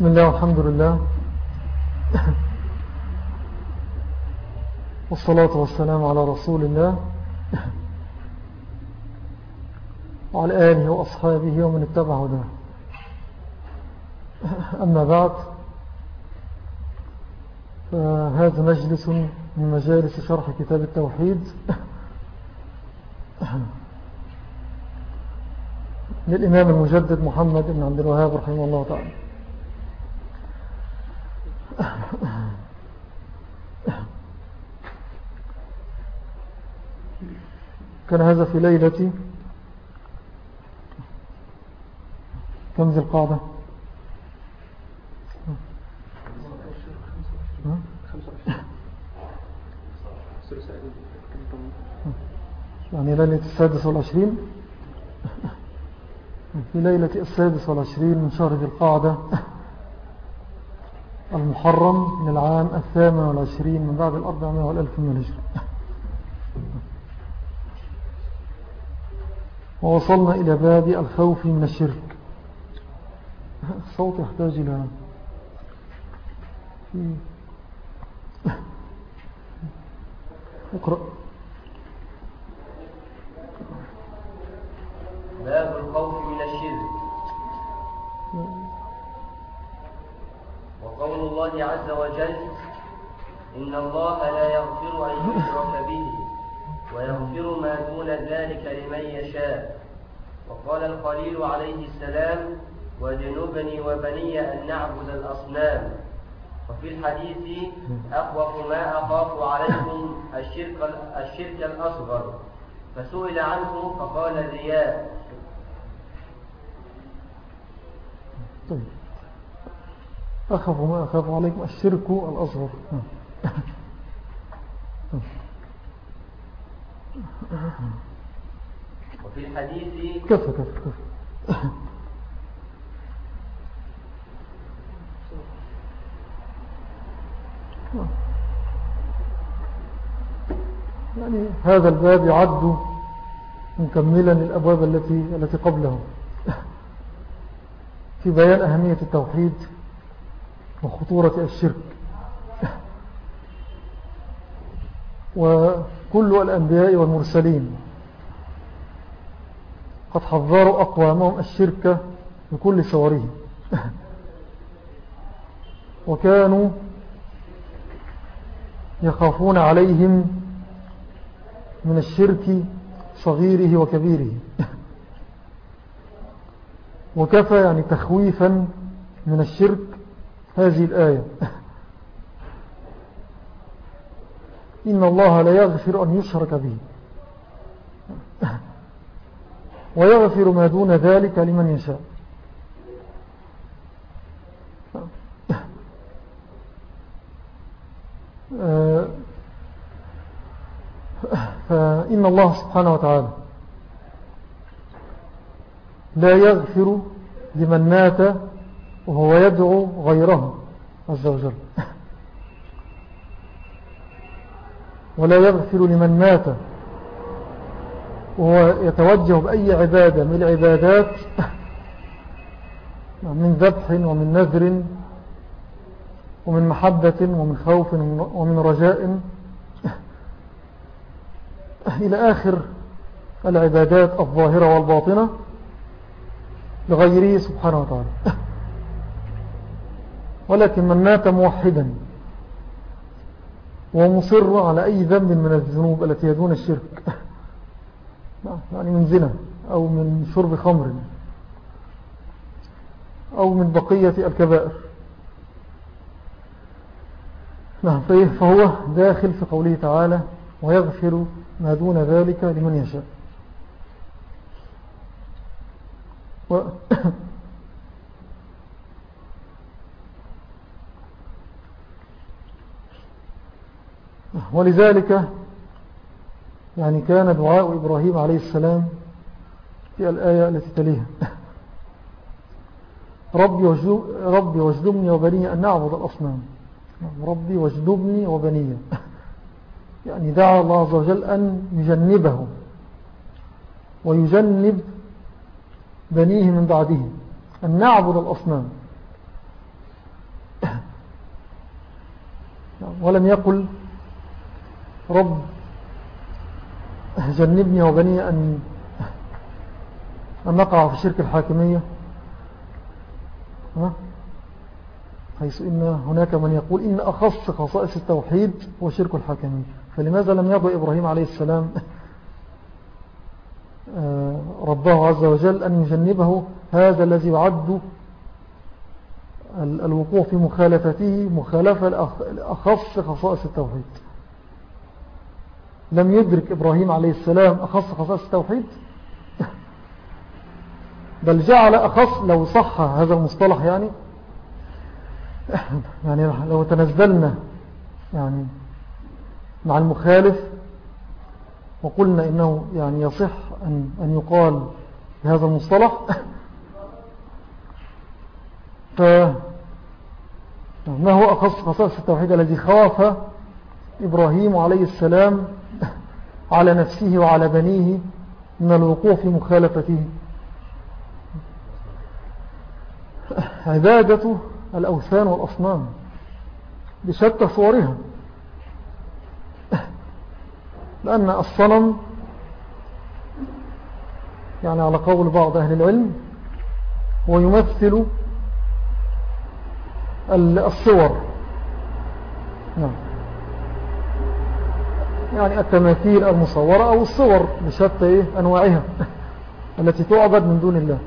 بسم الله والحمد لله. والصلاة والسلام على رسول الله. وعلى آله وأصحابه ومن اتبع هداه أما بعد فهذا مجلس من مجالس شرح كتاب التوحيد. للإمام المجدد محمد بن عبد الوهاب رحمه الله تعالى. كان هذا في ليلة كم ذي القاعدة؟ يعني ليلة السادس والعشرين؟ في ليلة السادس والعشرين من شهر ذي القاعدة المحرم من العام الثامن والعشرين من بعد الأربعمائة والألف من الهجرة. ووصلنا إلى باب الخوف من الشرك. الصوت يحتاج إلى اقرأ. باب الخوف من الشرك. وقول الله عز وجل إن الله لا يغفر أن يشرك به ويغفر ما دون ذلك لمن يشاء. وقال الخليل عليه السلام وجنوبني وبني أن نعبد الأصنام. وفي الحديث أخوف ما أخاف عليكم الشرك, الشرك الأصغر. فسئل عنه فقال رياء. طيب. أخاف ما أخاف عليكم الشرك الأصغر وفي كفى كفى كفى يعني هذا الباب يعد مكملا للأبواب التي التي قبله. في بيان أهمية التوحيد وخطورة الشرك. وكل الأنبياء والمرسلين. قد حذروا أقوامهم الشرك بكل صوره وكانوا يخافون عليهم من الشرك صغيره وكبيره. وكفى يعني تخويفا من الشرك هذه الآية. إن الله لا يغفر أن يشرك به. ويغفر ما دون ذلك لمن يشاء. فإن الله سبحانه وتعالى لا يغفر لمن مات وهو يدعو غيره عز وجل. ولا يغفر لمن مات وهو يتوجه بأي عبادة من العبادات من ذبح ومن نذر ومن محبة ومن خوف ومن رجاء. إلى آخر العبادات الظاهرة والباطنة لغيره سبحانه وتعالى. ولكن من مات موحدا ومصر على أي ذنب من الذنوب التي يدون الشرك. يعني من زنا أو من شرب خمر أو من بقية الكبائر. نعم فهو داخل في قوله تعالى ويغفر ما دون ذلك لمن يشاء. و ولذلك يعني كان دعاء إبراهيم عليه السلام في الآية التي تليها. ربي واجدبني وبني أن نعبد الأصنام. ربي واجدبني وبني. يعني دعا الله عز وجل أن يجنبه ويجنب بنيه من بعده. أن نعبد الأصنام. ولم يقل رب جنبني وبني أن, أن نقع في شرك الحاكمية. حيث إن هناك من يقول إن أخص خصائص التوحيد هو شرك الحاكمية. فلماذا لم يضع إبراهيم عليه السلام؟ آه، ربه عز وجل أن يجنبه هذا الذي يعد الوقوع في مخالفته مخالفة الأخص خصائص التوحيد. لم يدرك إبراهيم عليه السلام أخص خصائص التوحيد بل جعل أخص لو صح هذا المصطلح يعني. يعني لو تنزلنا يعني مع المخالف وقلنا إنه يعني يصح أن, أن يقال بهذا المصطلح. ما هو أخص خصائص التوحيد الذي خاف إبراهيم عليه السلام على نفسه وعلى بنيه من الوقوع في مخالفته. عبادة الأوثان والأصنام بشتى صورها. لأن الصنم يعني على قول بعض أهل العلم هو يمثل الصور. نعم. يعني التماثيل المصورة أو الصور بشتى إيه؟ أنواعها التي تعبد من دون الله.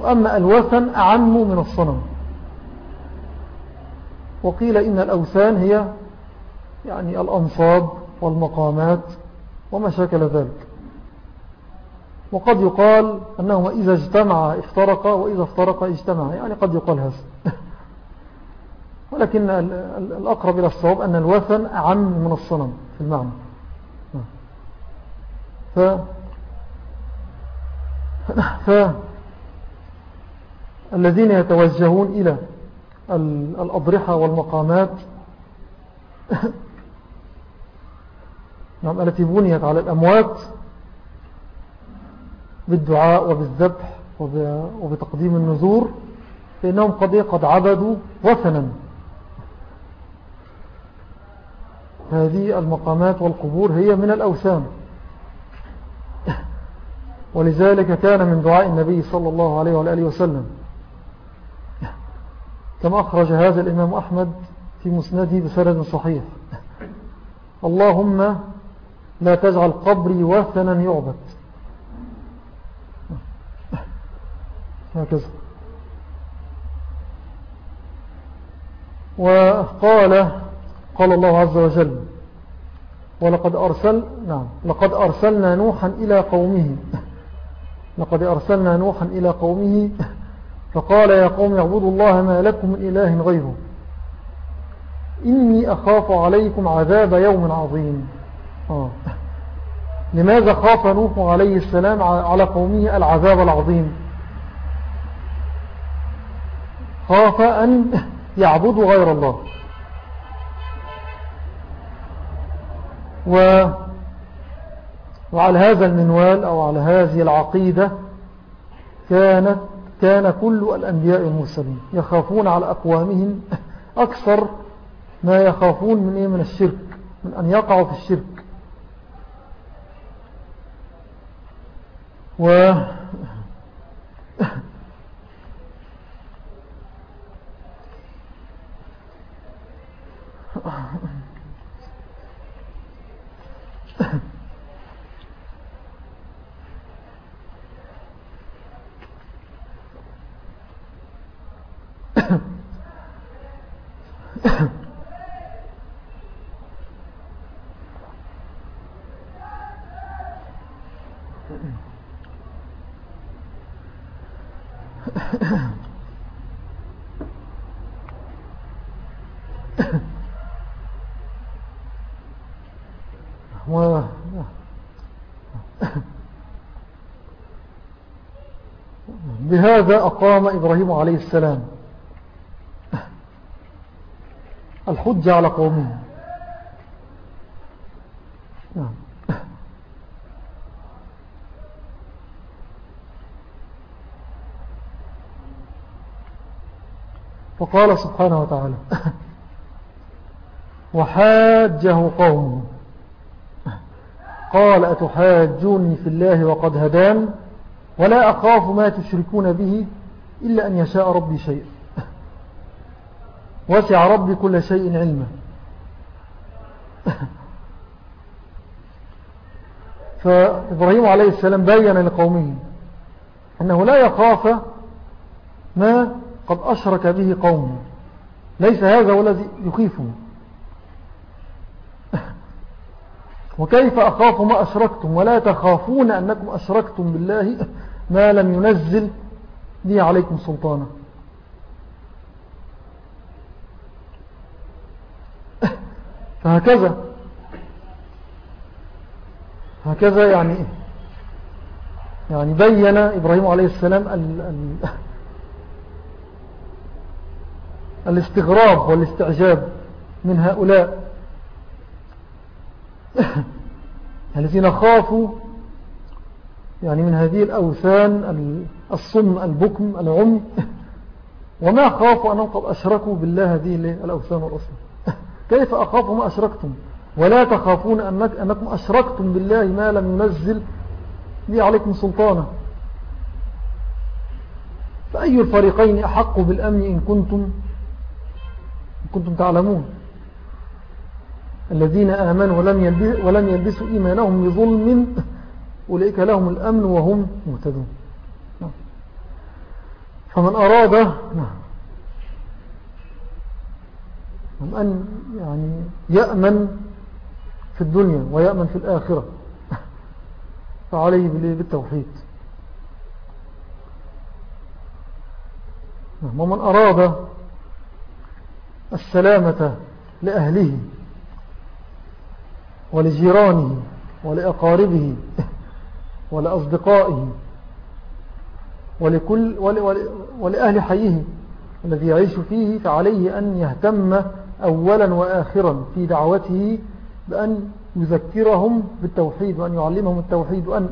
وأما الوثن أعم من الصنم. وقيل إن الأوثان هي يعني الأنصاب والمقامات وما شكل ذلك. وقد يقال أنهما إذا اجتمع افترقا وإذا افترقا اجتمع يعني قد يقال هذا. ولكن الأقرب إلى الصواب أن الوثن أعم من الصنم في المعنى. ف ف الذين يتوجهون إلى الأضرحة والمقامات نعم التي بنيت على الأموات بالدعاء وبالذبح وبتقديم النذور فإنهم قد قد عبدوا وثنا. هذه المقامات والقبور هي من الأوثان. ولذلك كان من دعاء النبي صلى الله عليه وآله وسلم. كما أخرج هذا الإمام أحمد في مسنده بسرد صحيح. اللهم لا تجعل قبري وثنا يعبد. هكذا. وقال قال الله عز وجل ولقد أرسل نعم لقد أرسلنا نوحا إلى قومه. لقد أرسلنا نوحا إلى قومه فقال يا قوم اعبدوا الله ما لكم من إله غيره. إني أخاف عليكم عذاب يوم عظيم. آه. لماذا خاف نوح عليه السلام على قومه العذاب العظيم؟ خاف أن يعبدوا غير الله. و وعلى هذا المنوال أو على هذه العقيدة كانت كان كل الأنبياء المرسلين يخافون على أقوامهم أكثر ما يخافون من, إيه؟ من الشرك من أن يقعوا في الشرك. و بهذا أقام إبراهيم عليه السلام. الحج على قومه. نعم. فقال سبحانه وتعالى وحاجه قومه قال أتحاجوني في الله وقد هدان ولا أخاف ما تشركون به إلا أن يشاء ربي شيء وسع ربي كل شيء علما فإبراهيم عليه السلام بيّن لقومه أنه لا يخاف ما قد أشرك به قومه. ليس هذا هو الذي يخيفه. وكيف أخاف ما أشركتم؟ ولا تخافون أنكم أشركتم بالله ما لم ينزل لي عليكم سلطانا. فهكذا. هكذا يعني يعني بين إبراهيم عليه السلام ال ال الاستغراب والاستعجاب من هؤلاء. الذين خافوا يعني من هذه الأوثان الصم البكم العم وما خافوا أنهم قد أشركوا بالله هذه الأوثان والأصل. كيف أخافوا ما أشركتم؟ ولا تخافون أنك أنكم أشركتم بالله ما لم ينزل لي عليكم سلطانا. فأي الفريقين أحق بالأمن إن كنتم, إن كنتم تعلمون؟ الذين آمنوا ولم, ولم يلبسوا إيمانهم بظلم أولئك لهم الأمن وهم مهتدون. نعم. فمن أراد نعم. أن يعني يأمن في الدنيا ويأمن في الآخرة فعليه بالتوحيد نعم. ومن أراد السلامة لأهله ولجيرانه ولأقاربه ولأصدقائه ولكل ولأهل حيه الذي يعيش فيه فعليه أن يهتم أولا وآخرا في دعوته بأن يذكرهم بالتوحيد وأن يعلمهم التوحيد وأن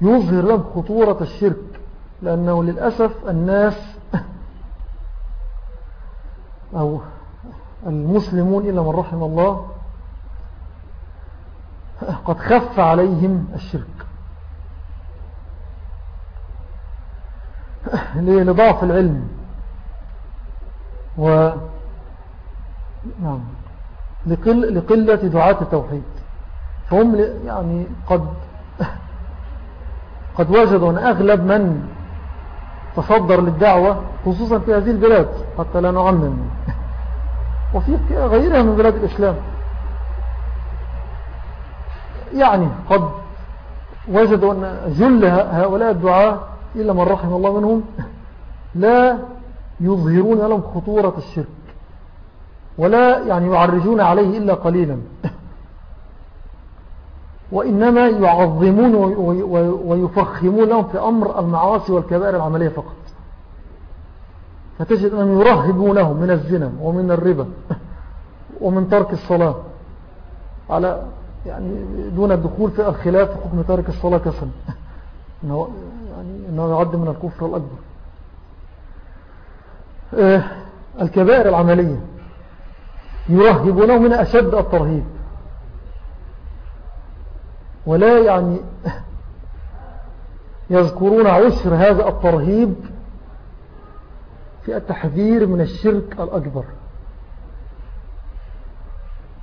يظهر لهم خطورة الشرك. لأنه للأسف الناس أو المسلمون إلا من رحم الله قد خف عليهم الشرك. لضعف العلم. لقل لقلة دعاة التوحيد. فهم يعني قد قد وجدوا أن أغلب من تصدر للدعوة خصوصا في هذه البلاد حتى لا نعمم. وفي غيرها من بلاد الإسلام. يعني قد وجدوا أن جل هؤلاء الدعاء إلا من رحم الله منهم لا يظهرون لهم خطورة الشرك. ولا يعني يعرجون عليه إلا قليلا. وإنما يعظمون ويفخمون لهم في أمر المعاصي والكبائر العملية فقط. فتجد أن يرهبونهم من الزنا ومن الربا ومن ترك الصلاة. على يعني دون الدخول في الخلاف في حكم تارك الصلاة كسن إنه, يعني إنه يعد من الكفر الأكبر. آه، الكبائر العملية. يرهبونه من أشد الترهيب. ولا يعني يذكرون عسر هذا الترهيب في التحذير من الشرك الأكبر.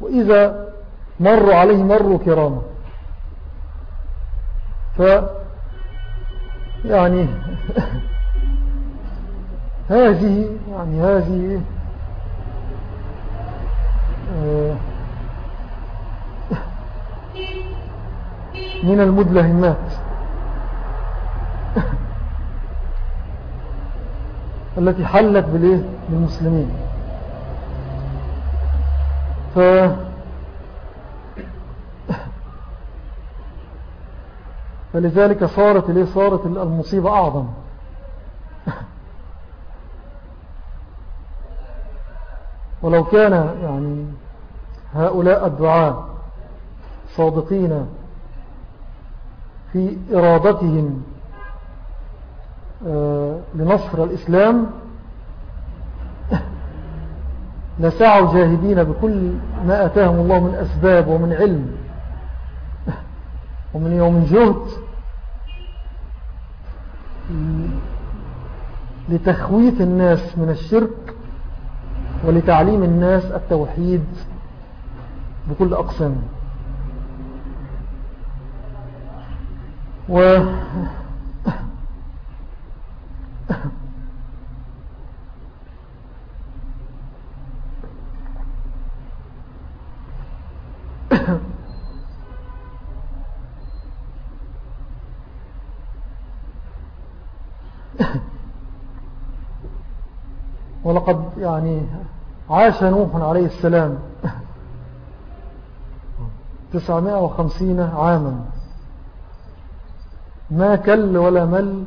وإذا مروا عليه مروا كرامة ف يعني هذه يعني هذه من المدلهمات. التي حلت بالإيه؟ بالمسلمين. ف فلذلك صارت ليه صارت المصيبة أعظم. ولو كان يعني هؤلاء الدعاء صادقين في إرادتهم آه، لنصر الإسلام لسعوا جاهدين بكل ما أتاهم الله من أسباب ومن علم ومن يوم جهد لتخويف الناس من الشرك ولتعليم الناس التوحيد بكل أقسام. و ولقد يعني عاش نوح عليه السلام تسعمائة وخمسين عاما. ما كل ولا مل.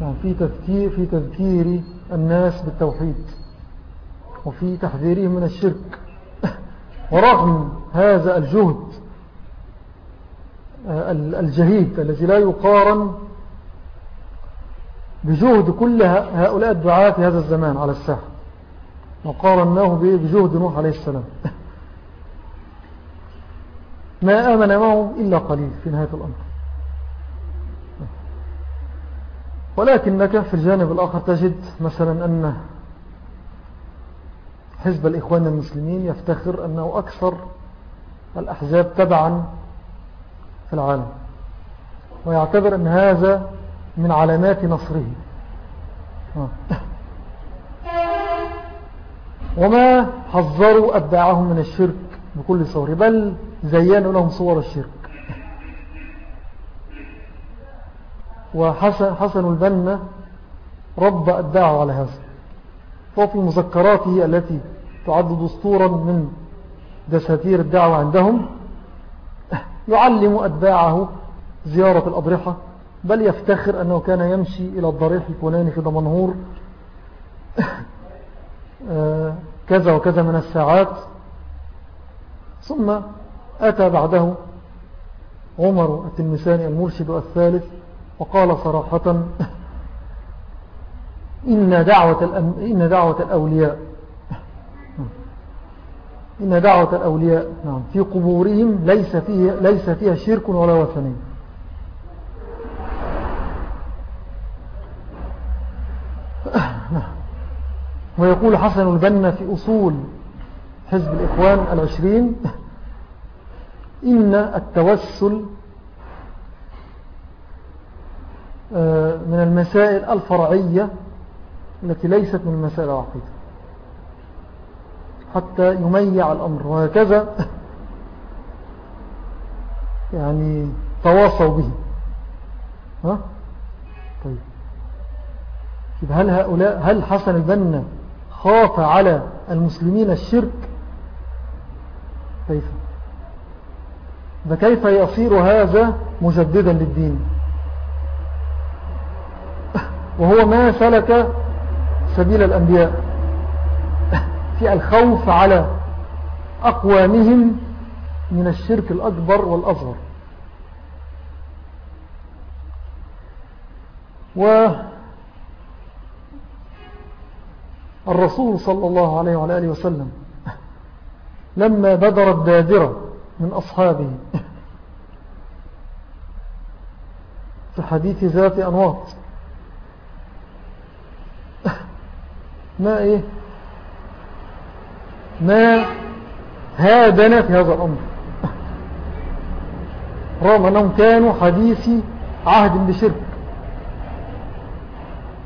يعني في تذكير, في تذكير الناس بالتوحيد. وفي تحذيرهم من الشرك. ورغم هذا الجهد الجهيد الذي لا يقارن بجهد كل هؤلاء الدعاة في هذا الزمان على الساحة. وقارناه بجهد نوح عليه السلام. ما آمن معهم إلا قليل في نهاية الأمر. ولكنك في الجانب الآخر تجد مثلا أن حزب الإخوان المسلمين يفتخر أنه أكثر الأحزاب تبعا في العالم. ويعتبر أن هذا من علامات نصره. آه. وما حذروا أتباعهم من الشرك بكل صور بل زينوا لهم صور الشرك. وحسن حسن البنا رب أتباعه على هذا. وفي مذكراته التي تعد دستورا من دساتير الدعوة عندهم يعلم أتباعه زيارة الأضرحة بل يفتخر أنه كان يمشي إلى الضريح الفلاني في دمنهور. كذا وكذا من الساعات. ثم أتى بعده عمر التلمساني المرشد الثالث وقال صراحة إن دعوة, إن دعوة الأولياء إن دعوة الأولياء نعم في قبورهم ليس فيها, ليس فيها شرك ولا وثنين. ويقول حسن البنا في أصول حزب الإخوان العشرين إن التوسل آه، من المسائل الفرعية التي ليست من مسائل العقيدة حتى يميع الأمر وهكذا يعني تواصوا به ها؟ طيب هل هؤلاء هل حسن البنا خاف على المسلمين الشرك. كيف؟ فكيف يصير هذا مجددا للدين؟ وهو ما سلك سبيل الأنبياء. في الخوف على أقوامهم من الشرك الأكبر والأصغر. و الرسول صلى الله عليه وعلى آله وسلم لما بدر الدادرة من أصحابه في حديث ذات أنواط. ما إيه؟ ما هادنا في هذا الأمر؟ رغم أنهم كانوا حديثي عهد بشرك.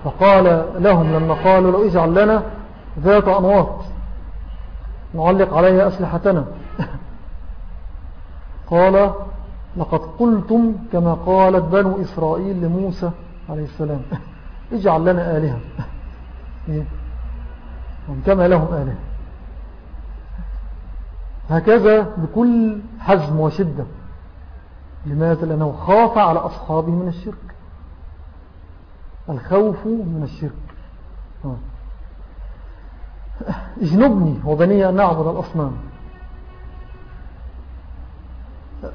فقال لهم لما قالوا لو اجعل لنا ذات أنواط نعلق عليها أسلحتنا. قال لقد قلتم كما قالت بنو إسرائيل لموسى عليه السلام. اجعل لنا آلهة. إيه؟ كما لهم آلهة. هكذا بكل حزم وشدة. لماذا؟ لأنه خاف على أصحابه من الشرك. الخوف من الشرك. اجنبني وبني أن نعبد الأصنام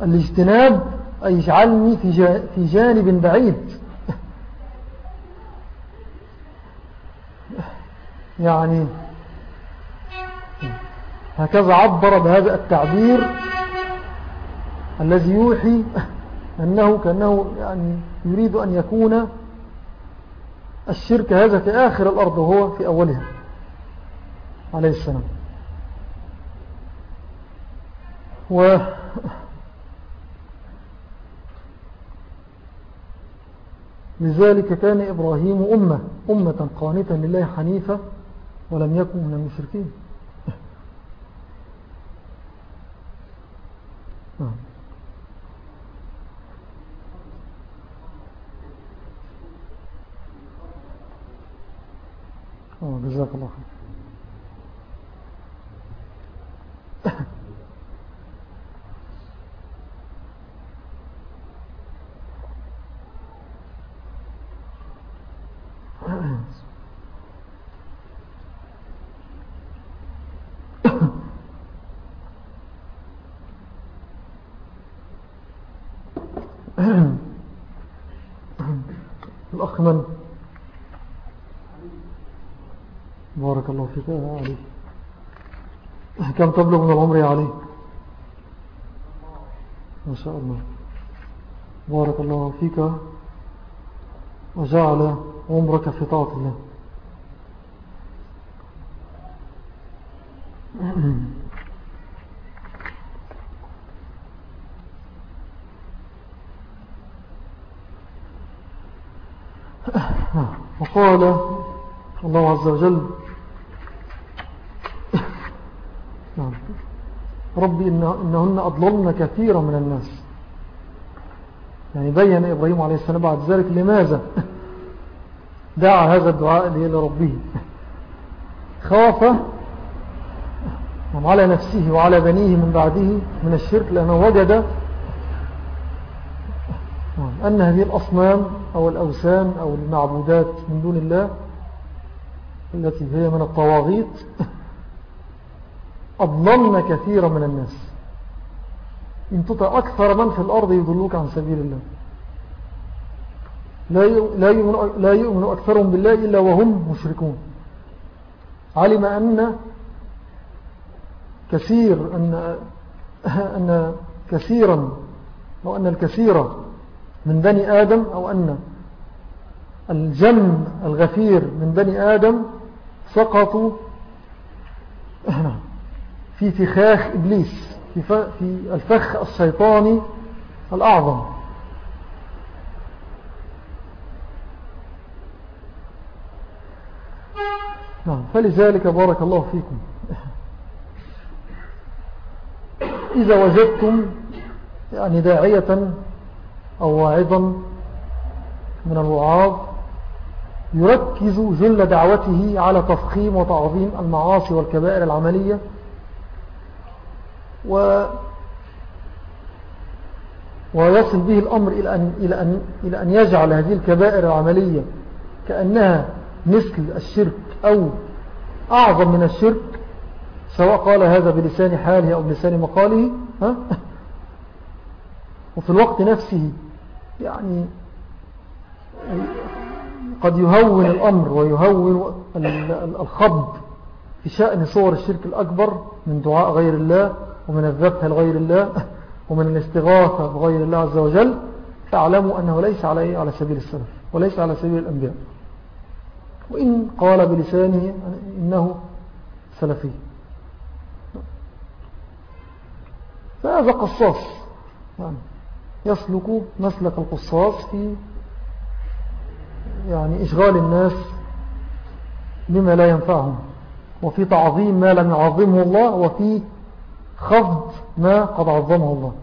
الاجتناب أي يجعلني في جانب بعيد يعني هكذا عبر بهذا التعبير الذي يوحي أنه كأنه يعني يريد أن يكون الشرك هذا في آخر الأرض وهو في أولها. عليه السلام. و لذلك كان إبراهيم أمة أمة قانتا لله حنيفة ولم يكن من المشركين. نعم. جزاك الله خير. الأخ من؟ بارك الله فيك. يا علي. كم تبلغ من العمر يا علي؟ ما شاء الله. بارك الله فيك. وجعل عمرك في طاعة الله. وقال الله عز وجل نعم. ربي إنهن أضللن كثيرا من الناس. يعني بين إبراهيم عليه السلام بعد ذلك لماذا دعا هذا الدعاء لربه؟ نعم، على نفسه وعلى بنيه من بعده من الشرك لأنه وجد أن هذه الأصنام أو الأوسان أو المعبودات من دون الله التي هي من الطواغيت أضللن كثيرا من الناس. إن تطع أكثر من في الأرض يضلوك عن سبيل الله. لا يؤمن, لا يؤمن أكثرهم بالله إلا وهم مشركون. علم أن كثير أن, أن كثيرا أو أن الكثير من بني آدم أو أن الجم الغفير من بني آدم سقطوا في فخاخ إبليس في الفخ الشيطاني الأعظم. نعم فلذلك بارك الله فيكم. إذا وجدتم يعني داعية أو واعظا من الوعاظ يركز جل دعوته على تفخيم وتعظيم المعاصي والكبائر العملية و ويصل به الأمر إلى أن, إلى أن, إلى أن يجعل هذه الكبائر العملية كأنها مثل الشرك أو أعظم من الشرك سواء قال هذا بلسان حاله أو بلسان مقاله ها؟ وفي الوقت نفسه يعني قد يهون الأمر ويهون الخض في شأن صور الشرك الأكبر من دعاء غير الله ومن الذبح لغير الله ومن الاستغاثة بغير الله عز وجل فاعلموا أنه ليس عليه على سبيل السلف وليس على سبيل الأنبياء. وإن قال بلسانه إنه سلفي. فهذا قصاص. يعني يسلك مسلك القصاص في يعني إشغال الناس بما لا ينفعهم وفي تعظيم ما لم يعظمه الله وفي خفض ما قد عظمه الله.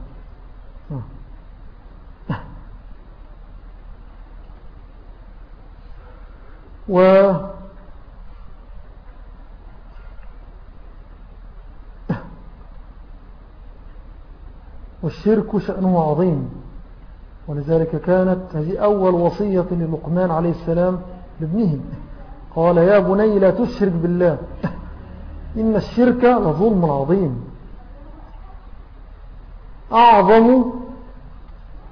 و والشرك شأنه عظيم. ولذلك كانت هذه أول وصية للقمان عليه السلام لابنه. قال يا بني لا تشرك بالله. إن الشرك لظلم عظيم. أعظم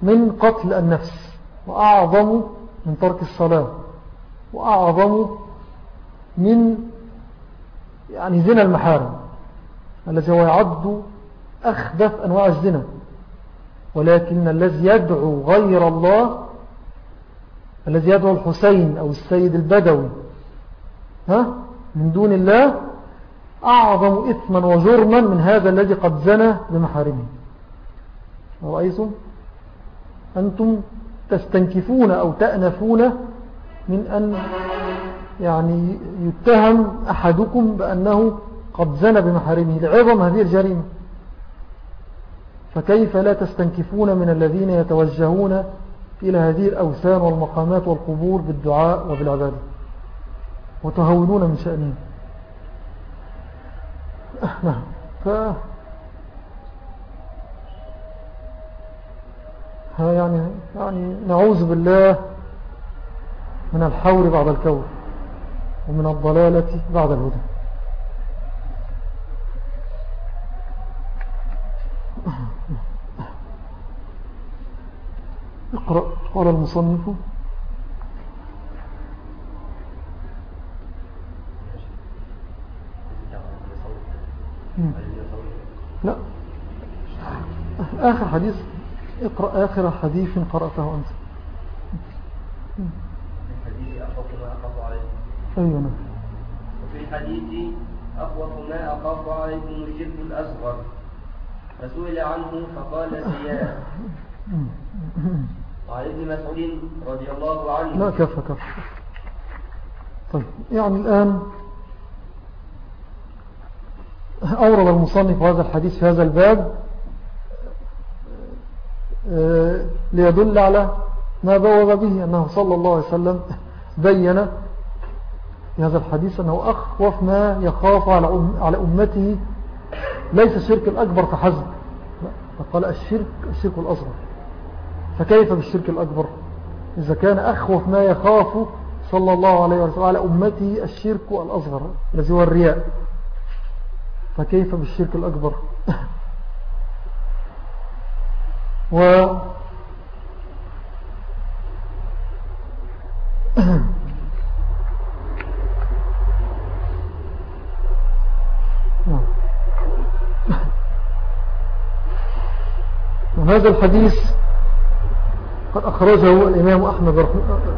من قتل النفس وأعظم من ترك الصلاة وأعظم من يعني زنا المحارم الذي هو يعد أخبث أنواع الزنا. ولكن الذي يدعو غير الله الذي يدعو الحسين أو السيد البدوي ها؟ من دون الله أعظم إثما وجرما من هذا الذي قد زنى بمحارمه رأيتم أنتم تستنكفون أو تأنفون من أن يعني يتهم أحدكم بأنه قد زنى بمحارمه لعظم هذه الجريمة. فكيف لا تستنكفون من الذين يتوجهون إلى هذه الأوثان والمقامات والقبور بالدعاء وبالعبادة وتهونون من شأنهم؟ نعم. يعني, يعني نعوذ بالله من الحور بعد الكور ومن الضلالة بعد الهدى. اقرأ قال المصنف. لا. آخر حديث. اقرأ آخر حديث قرأته أنت. أيوة نعم. وفي الحديث أخوف ما أخاف عليكم الشرك الأصغر. فسئل عنه فقال زياد وعن ابن مسعود رضي الله عنه. لا كفى كفى. طيب يعني الآن أورد المصنف هذا الحديث في هذا الباب ليدل على ما بوض به أنه صلى الله عليه وسلم بين في هذا الحديث أنه أخوف ما يخاف على أمته. ليس الشرك الأكبر فحسب فقال الشرك الشرك الأصغر. فكيف بالشرك الأكبر؟ إذا كان أخوف ما يخاف صلى الله عليه وسلم على أمته الشرك الأصغر الذي هو الرياء. فكيف بالشرك الأكبر؟ و وهذا الحديث قد أخرجه الإمام أحمد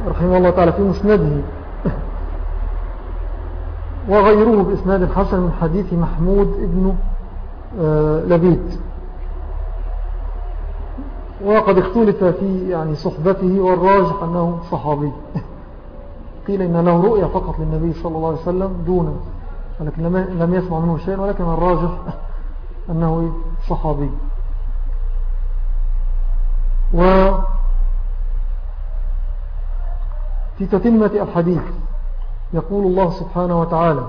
رحمه الله تعالى في مسنده وغيره بإسناد حسن من حديث محمود ابن آه، لبيد. وقد اختلف في يعني صحبته والراجح أنه صحابي. قيل إن له رؤية فقط للنبي صلى الله عليه وسلم دون ولكن لم يسمع منه شيء ولكن الراجح أنه صحابي. و في تتمة الحديث يقول الله سبحانه وتعالى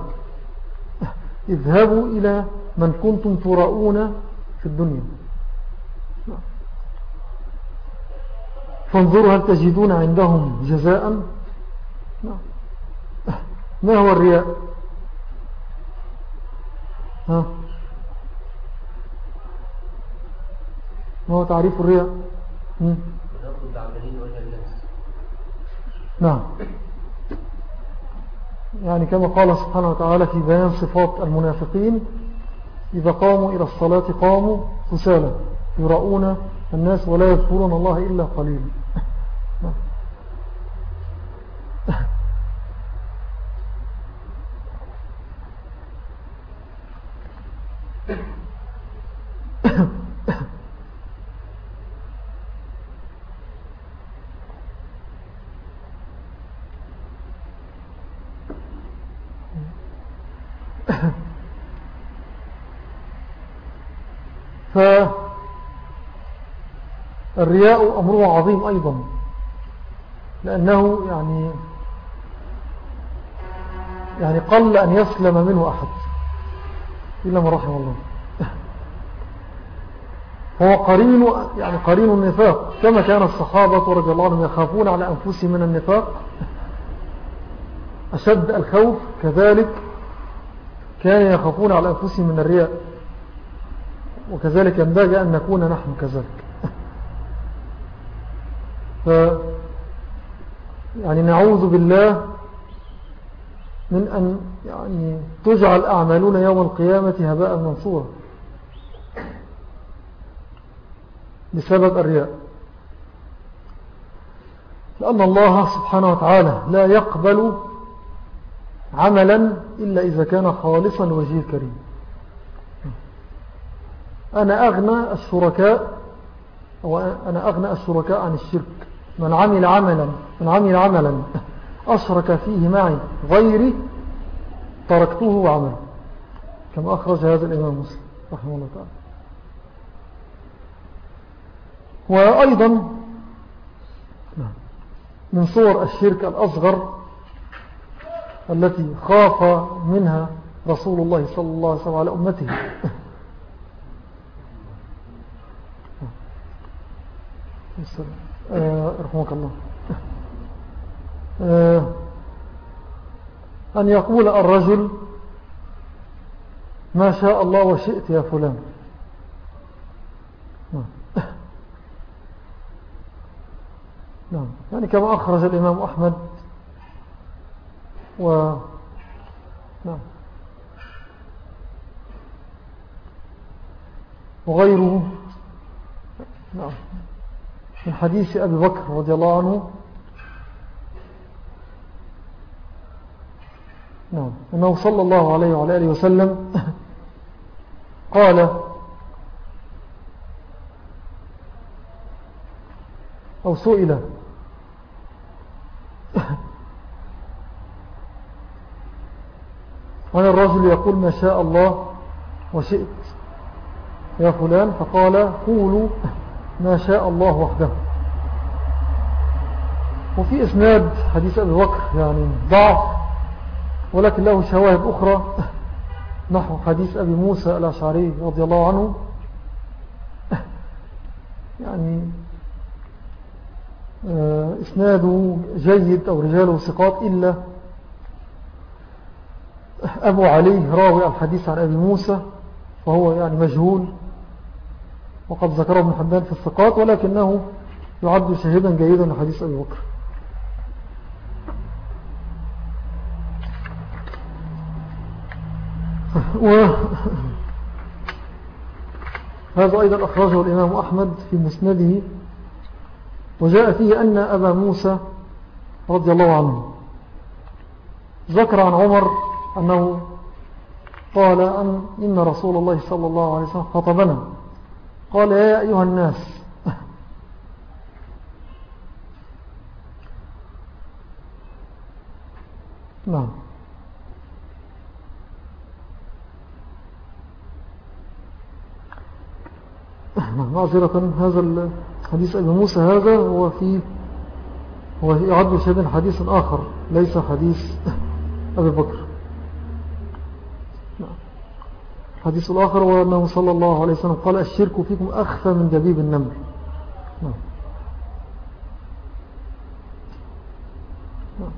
اذهبوا إلى من كنتم تراؤون في الدنيا. فانظروا هل تجدون عندهم جزاء؟ ما هو الرياء؟ ها؟ ما هو تعريف الرياء؟ نعم. يعني كما قال سبحانه وتعالى في بيان صفات المنافقين إذا قاموا إلى الصلاة قاموا فسالا يرؤون الناس ولا يذكرون الله إلا قليلا. فالرياء أمره عظيم أيضا. لأنه يعني يعني قل أن يسلم منه أحد. إلا من رحم الله. هو قرين يعني قرين النفاق. كما كان الصحابة رضي الله عنهم يخافون على أنفسهم من النفاق. أشد الخوف كذلك كان يخافون على أنفسهم من الرياء. وكذلك ينبغي أن نكون نحن كذلك. يعني نعوذ بالله من أن يعني تجعل أعمالون يوم القيامة هباء منصورا بسبب الرياء. لأن الله سبحانه وتعالى لا يقبل عملا إلا إذا كان خالصا وجيه كريم أنا أغنى الشركاء أو أنا أغنى الشركاء عن الشرك. من عمل عملا من عمل عملا. أشرك فيه معي غيري تركته وعمل كما أخرج هذا الإمام مسلم رحمه الله تعالى. وأيضا من صور الشرك الأصغر التي خاف منها رسول الله صلى الله عليه وسلم على أمته. آه، رحمك الله. آه، أن يقول الرجل ما شاء الله وشئت يا فلان. نعم. يعني كما أخرج الإمام أحمد و نعم. وغيره. نعم. من حديث أبي بكر رضي الله عنه. نعم. أنه صلى الله عليه وعلى آله وسلم قال أو سئل عن الرجل يقول ما شاء الله وشئت يا فلان؟ فقال قولوا. ما شاء الله وحده. وفي إسناد حديث أبي بكر يعني ضعف ولكن له شواهد أخرى. نحو حديث أبي موسى الأشعري رضي الله عنه. يعني آه، إسناده جيد أو رجاله ثقات إلا أبو علي راوي الحديث عن أبي موسى فهو يعني مجهول. وقد ذكره ابن حبان في الثقات ولكنه يعد شهيدا جيدا لحديث أبي بكر. و هذا أيضا أخرجه الإمام أحمد في مسنده وجاء فيه أن أبا موسى رضي الله عنه ذكر عن عمر أنه قال أن إن رسول الله صلى الله عليه وسلم خطبنا. قال يا أيها الناس. نعم. معذرة هذا الحديث أبي موسى هذا هو في هو يعد شبه حديث آخر ليس حديث أبي بكر. الحديث الآخر هو أنه صلى الله عليه وسلم قال الشرك فيكم أخفى من نعم. نعم.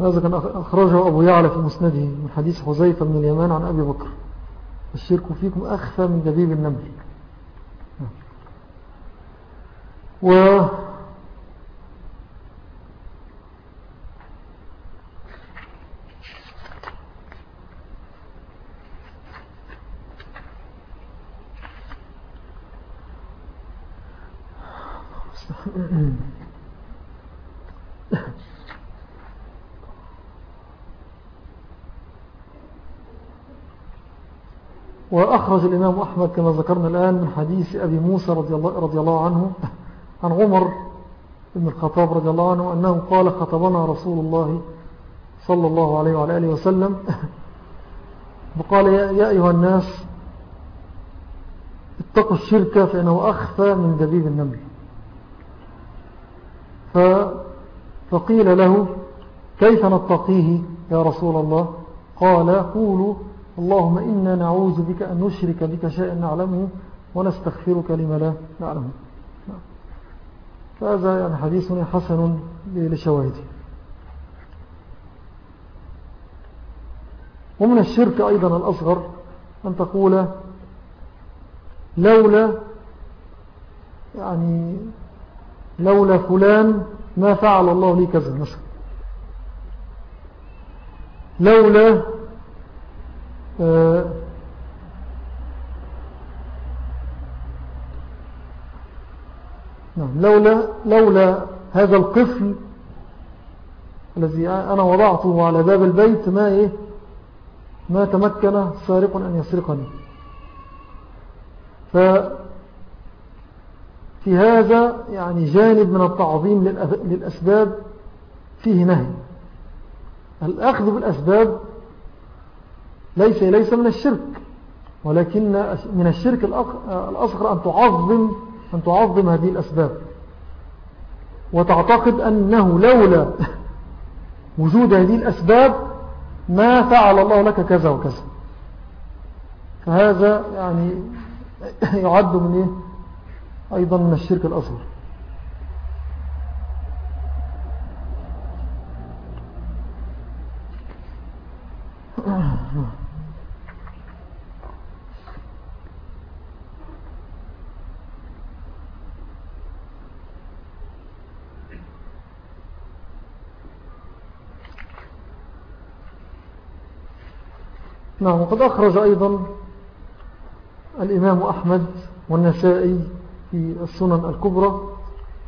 هذا كان أخرجه أبو يعلى في مسنده من حديث حزيفة من اليمان عن أبي بكر الشرك فيكم أخفى من دبيب النمر نعم. و وأخرج الإمام أحمد كما ذكرنا الآن من حديث أبي موسى رضي الله, رضي الله عنه عن عمر بن الخطاب رضي الله عنه أنه قال خطبنا رسول الله صلى الله عليه وعلى آله وسلم. وقال يا أيها الناس اتقوا الشركة فإنه أخفى من دبيب النمل. فقيل له كيف نتقيه يا رسول الله؟ قال قولوا اللهم إنا نعوذ بك أن نشرك بك شيئا نعلمه ونستغفرك لما لا نعلمه. فهذا يعني حديث حسن لشواهده ومن الشرك أيضا الأصغر أن تقول لولا يعني لولا فلان ما فعل الله لي كذا مثلا لولا آه، نعم لولا, لولا هذا القفل الذي أنا وضعته على باب البيت ما إيه؟ ما تمكن سارق أن يسرقني. ففي هذا يعني جانب من التعظيم للأسباب فيه نهي. الأخذ بالأسباب ليس ليس من الشرك ولكن من الشرك الأصغر أن تعظم, أن تعظم هذه الأسباب. وتعتقد أنه لولا وجود هذه الأسباب ما فعل الله لك كذا وكذا. فهذا يعني يعد من إيه؟ أيضا من الشرك الأصغر. نعم وقد أخرج أيضا الإمام أحمد والنسائي في السنن الكبرى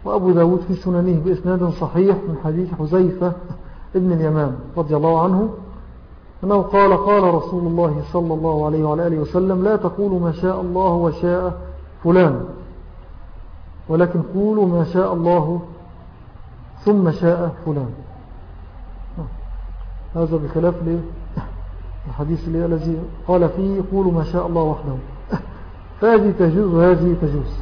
وأبو داود في سننه بإسناد صحيح من حديث حزيفة ابن اليمان رضي الله عنه أنه قال قال رسول الله صلى الله عليه وعلى آله وسلم لا تقولوا ما شاء الله وشاء فلان ولكن قولوا ما شاء الله ثم شاء فلان. هذا بخلاف الحديث الذي قال فيه قولوا ما شاء الله وحده. فهذه تجوز وهذه تجوز.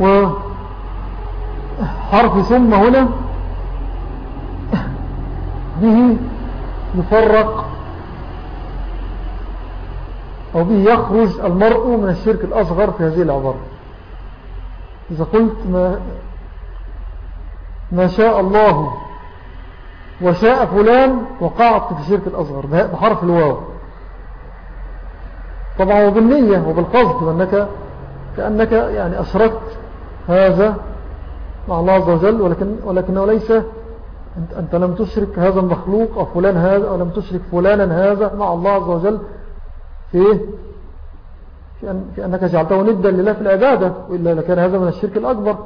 وحرف ثم هنا به يفرق أو به يخرج المرء من الشرك الأصغر في هذه العبارة. إذا قلت ما, ما شاء الله وشاء فلان وقعت في الشرك الأصغر بحرف الواو. طبعا وبالنية وبالقصد وأنك كأنك يعني أشركت هذا مع الله عز وجل ولكن ولكنه ليس أنت لم تشرك هذا المخلوق أو فلان هذا أو لم تشرك فلانا هذا مع الله عز وجل في في, في أنك جعلته ندا لله في العبادة وإلا لكان هذا من الشرك الأكبر.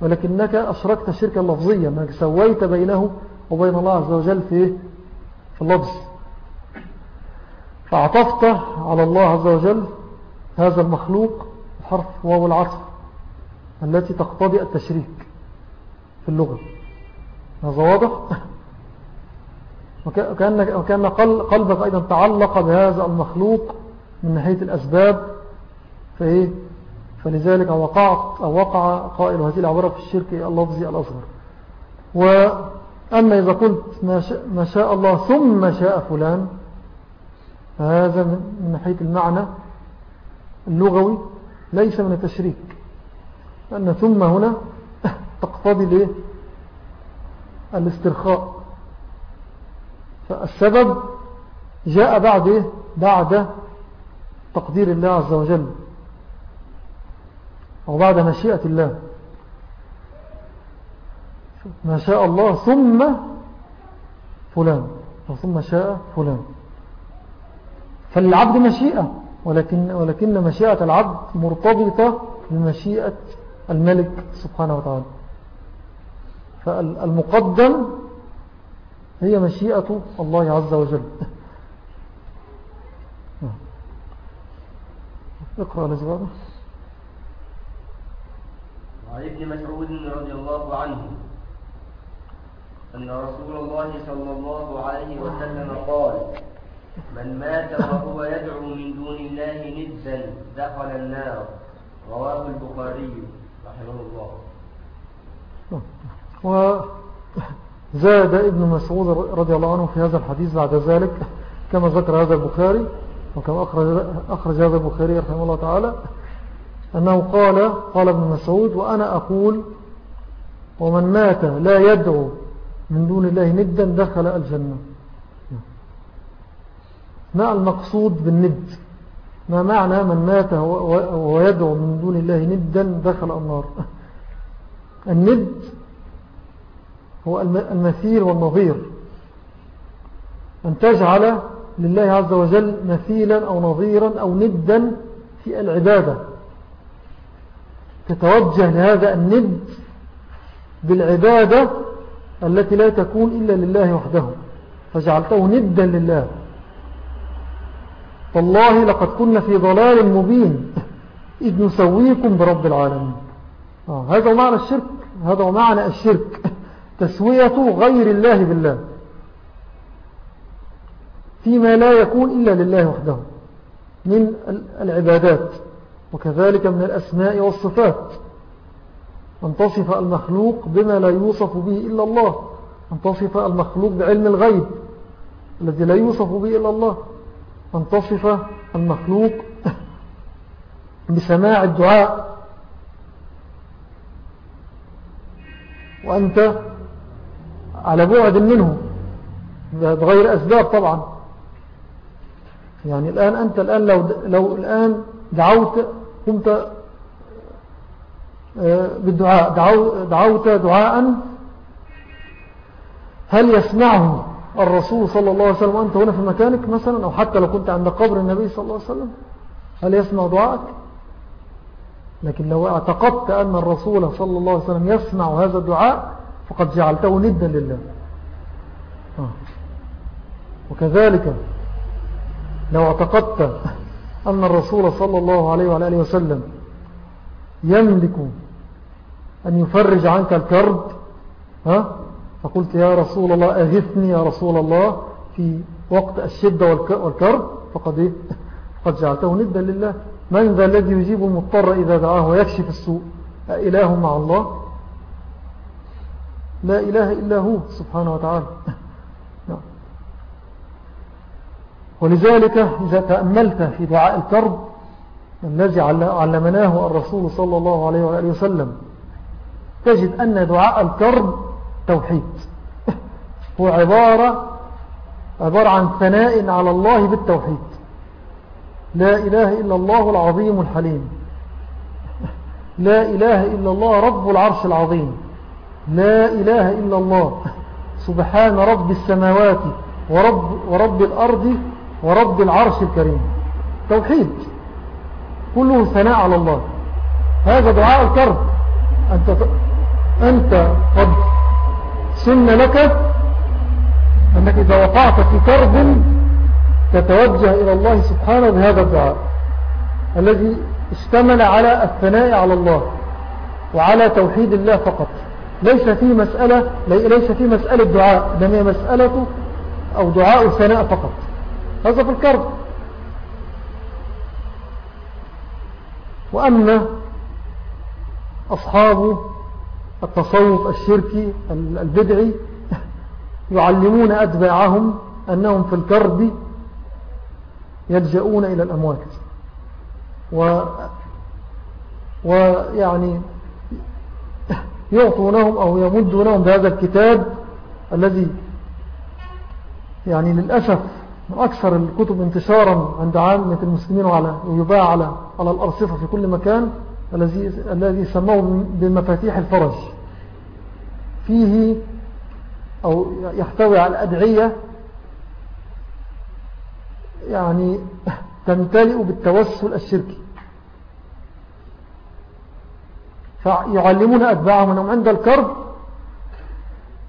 ولكنك أشركت الشرك اللفظية أنك سويت بينه وبين الله عز وجل في في اللفظ. فعطفت على الله عز وجل هذا المخلوق حرف واو العطف التي تقتضي التشريك في اللغة. هذا واضح؟ وكأن, قلبك أيضا تعلق بهذا المخلوق من ناحية الأسباب فإيه؟ فلذلك وقعت أو وقع قائل هذه العبارة في الشرك اللفظي الأصغر. وأما إذا قلت ما شاء الله ثم شاء فلان فهذا من ناحية المعنى اللغوي ليس من التشريك. لأن ثم هنا تقتضي ليه؟ الاسترخاء. فالسبب جاء بعد إيه؟ بعد تقدير الله عز وجل أو بعد مشيئة الله. ما شاء الله ثم فلان ثم شاء فلان. فالعبد مشيئة ولكن, ولكن مشيئة العبد مرتبطة بمشيئة الملك سبحانه وتعالى. فالمقدم هي مشيئة الله عز وجل. اقرأ الأجواب وعن ابن مسعود رضي الله عنه أن رسول الله صلى الله عليه وسلم قال من مات وهو يدعو من دون الله ندا دخل النار. رواه البخاري رحمه الله. وزاد ابن مسعود رضي الله عنه في هذا الحديث بعد ذلك كما ذكر هذا البخاري وكما أخرج, أخرج هذا البخاري رحمه الله تعالى أنه قال قال ابن مسعود وأنا أقول ومن مات لا يدعو من دون الله ندا دخل الجنة. ما المقصود بالند؟ ما معنى من مات ويدعو من دون الله ندا دخل النار؟ الند هو المثيل والنظير. أن تجعل لله عز وجل مثيلا أو نظيرا أو ندا في العبادة. تتوجه لهذا الند بالعبادة التي لا تكون إلا لله وحده. فجعلته ندا لله. والله لقد كنا في ضلال مبين. إذ نسويكم برب العالمين. آه هذا معنى الشرك. هذا معنى الشرك. تسوية غير الله بالله. فيما لا يكون إلا لله وحده. من العبادات. وكذلك من الأسماء والصفات. أن تصف المخلوق بما لا يوصف به إلا الله. أن تصف المخلوق بعلم الغيب. الذي لا يوصف به إلا الله. أن تصف المخلوق بسماع الدعاء. وأنت على بعد منه بغير أسباب طبعا. يعني الآن أنت الآن لو, لو الآن دعوت كنت آه، بالدعاء دعوت دعاء هل يسمعه؟ الرسول صلى الله عليه وسلم وأنت هنا في مكانك مثلا أو حتى لو كنت عند قبر النبي صلى الله عليه وسلم هل يسمع دعائك؟ لكن لو اعتقدت أن الرسول صلى الله عليه وسلم يسمع هذا الدعاء فقد جعلته ندا لله. آه. وكذلك لو اعتقدت أن الرسول صلى الله عليه وعلى آله وسلم يملك أن يفرج عنك الكرب ها؟ فقلت يا رسول الله أغثني يا رسول الله في وقت الشدة والكرب. فقد, إيه؟ فقد جعلته ندا لله. من ذا الذي يجيب المضطر إذا دعاه ويكشف السوء؟ أإله مع الله؟ لا إله إلا هو سبحانه وتعالى. نعم. ولذلك إذا تأملت في دعاء الكرب الذي علمناه الرسول صلى الله عليه وآله وسلم. تجد أن دعاء الكرب توحيد هو عبارة عبارة عن ثناء على الله بالتوحيد. لا إله إلا الله العظيم الحليم. لا إله إلا الله رب العرش العظيم. لا إله إلا الله سبحان رب السماوات ورب, ورب الأرض ورب العرش الكريم. توحيد. كله ثناء على الله. هذا دعاء الكرب. أنت, أنت قد سن لك أنك إذا وقعت في كرب تتوجه إلى الله سبحانه بهذا الدعاء الذي اشتمل على الثناء على الله وعلى توحيد الله فقط. ليس في مسألة ليس في مسألة دعاء هي مسألة أو دعاء الثناء فقط. هذا في الكرب. وأما أصحاب التصوف الشركي البدعي يعلمون أتباعهم أنهم في الكرب يلجؤون إلى الأموات و ويعني يعطونهم أو يمدونهم بهذا الكتاب الذي يعني للأسف من أكثر الكتب انتشارا عند عامة المسلمين وعلى ويباع على على الأرصفة في كل مكان. الذي الذي سموه بمفاتيح الفرج. فيه أو يحتوي على الأدعية يعني تمتلئ بالتوسل الشركي. فيعلمون أتباعهم أنهم عند الكرب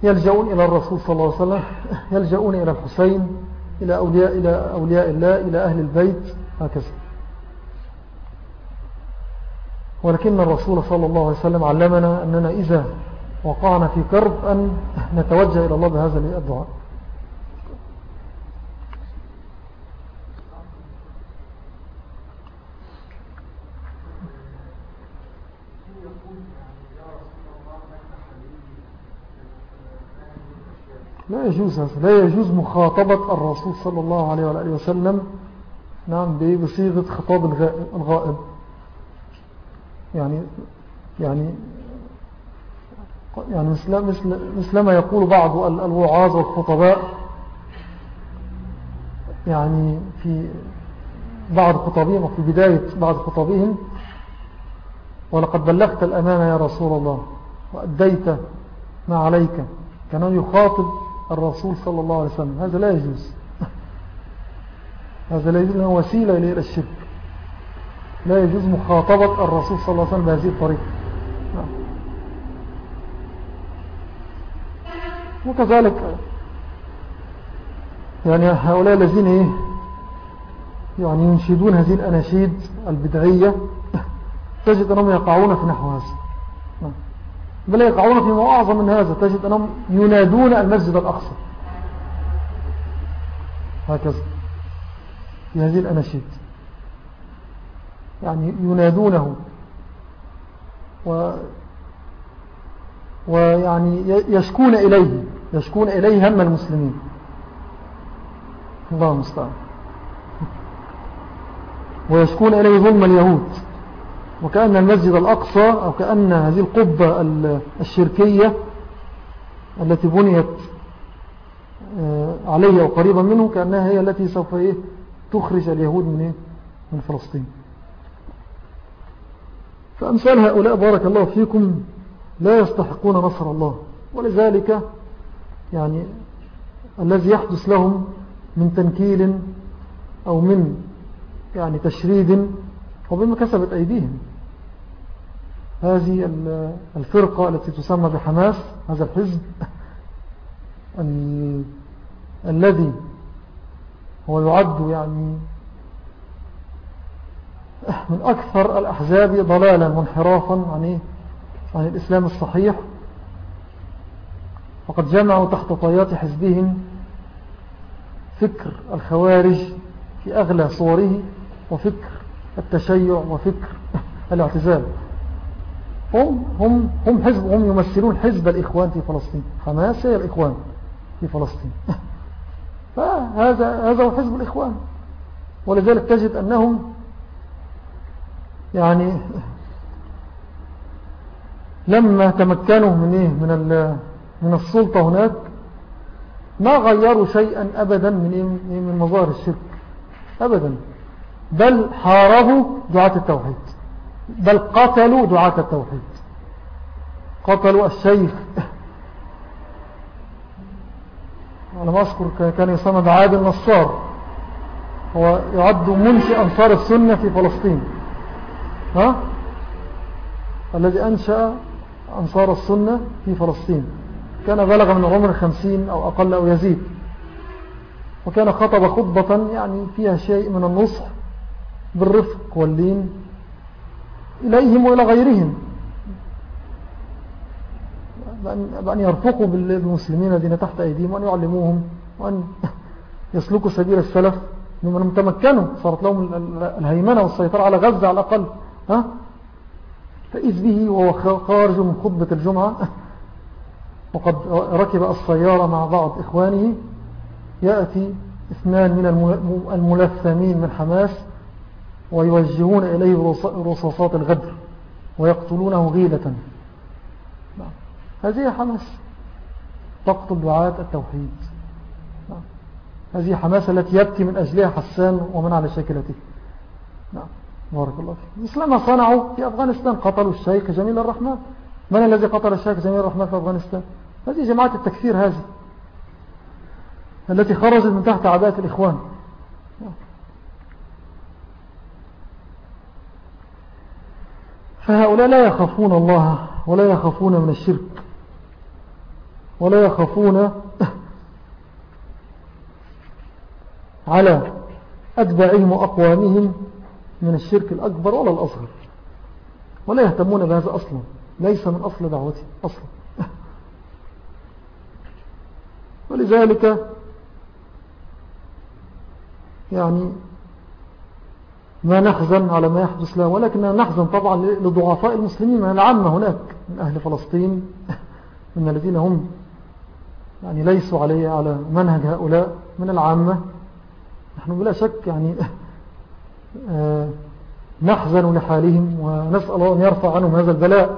يلجؤون إلى الرسول صلى الله عليه وسلم يلجؤون إلى الحسين إلى أولياء, إلى أولياء الله إلى أهل البيت هكذا. ولكن الرسول صلى الله عليه وسلم علمنا أننا إذا وقعنا في كرب أن نتوجه إلى الله بهذا الدعاء. لا يجوز لا يجوز مخاطبة الرسول صلى الله عليه وسلم نعم بصيغة خطاب الغائب. يعني يعني يعني مثل, مثل, ما يقول بعض الوعاظ والخطباء يعني في بعض خطابهم وفي بداية بعض خطابهم ولقد بلغت الأمانة يا رسول الله وأديت ما عليك كان يخاطب الرسول صلى الله عليه وسلم. هذا لا يجوز. هذا لا يجوز وسيلة إلى الشرك لا يجوز مخاطبة الرسول صلى الله عليه وسلم بهذه الطريقة. وكذلك يعني هؤلاء الذين إيه؟ يعني ينشدون هذه الأناشيد البدعية تجد أنهم يقعون في نحو هذا. بل يقعون في أعظم من هذا تجد أنهم ينادون المسجد الأقصى. هكذا. في هذه الأناشيد. يعني ينادونه. و ويعني يشكون إليه يشكون إليه هم المسلمين. الله المستعان. ويشكون إليه ظلم اليهود. وكأن المسجد الأقصى أو كأن هذه القبة الشركية التي بنيت آه، عليه أو قريبا منه كأنها هي التي سوف إيه تخرج اليهود من, إيه من فلسطين. فأمثال هؤلاء بارك الله فيكم لا يستحقون نصر الله. ولذلك يعني الذي يحدث لهم من تنكيل أو من يعني تشريد وبما كسبت أيديهم. هذه الفرقة التي تسمى بحماس هذا الحزب الذي هو يعد يعني من أكثر الأحزاب ضلالا منحرافا عن؟ عن الإسلام الصحيح. وقد جمعوا تحت طيات حزبهم فكر الخوارج في أغلى صوره وفكر التشيع وفكر الاعتزال. هم, هم, هم, حزب هم يمثلون حزب الإخوان في فلسطين. حماس هي الإخوان في فلسطين. فهذا هذا هو حزب الإخوان. ولذلك تجد أنهم يعني لما تمكنوا من إيه؟ من من السلطة هناك ما غيروا شيئا أبدا من إيه؟ من مظاهر الشرك. أبدا. بل حاربوا دعاة التوحيد. بل قتلوا دعاة التوحيد. قتلوا الشيخ. على ما أذكر كان يسمى بعاد النصار. هو يعد منشئ أنصار السنة في فلسطين. ها؟ الذي أنشأ أنصار السنة في فلسطين. كان بلغ من عمر خمسين أو أقل أو يزيد. وكان خطب خطبة يعني فيها شيء من النصح بالرفق واللين إليهم وإلى غيرهم. بأن يرفقوا بالمسلمين الذين تحت أيديهم وأن يعلموهم وأن يسلكوا سبيل السلف ممن تمكنوا. صارت لهم الهيمنة والسيطرة على غزة على الأقل. ها؟ فإذ به وهو خارج من خطبة الجمعة وقد ركب السيارة مع بعض إخوانه يأتي اثنان من الملثمين من حماس ويوجهون إليه رصاصات الغدر ويقتلونه غيلة نعم. هذه حماس تقتل دعاة التوحيد نعم. هذه حماس التي يبكي من أجلها حسان ومن على شكلته نعم بارك الله مثل ما صنعوا في أفغانستان قتلوا الشيخ جميل الرحمن. من الذي قتل الشيخ جميل الرحمن في أفغانستان؟ هذه جماعة التكفير هذه التي خرجت من تحت عباءة الإخوان. فهؤلاء لا يخافون الله ولا يخافون من الشرك ولا يخافون على أتباعهم وأقوامهم. من الشرك الأكبر ولا الأصغر. ولا يهتمون بهذا أصلا. ليس من أصل دعوتي أصلا. ولذلك يعني ما نحزن على ما يحدث له ولكننا نحزن طبعا لضعفاء المسلمين من العامة هناك من أهل فلسطين من الذين هم يعني ليسوا عليه على منهج هؤلاء من العامة. نحن بلا شك يعني نحزن لحالهم ونسأل الله أن يرفع عنهم هذا البلاء.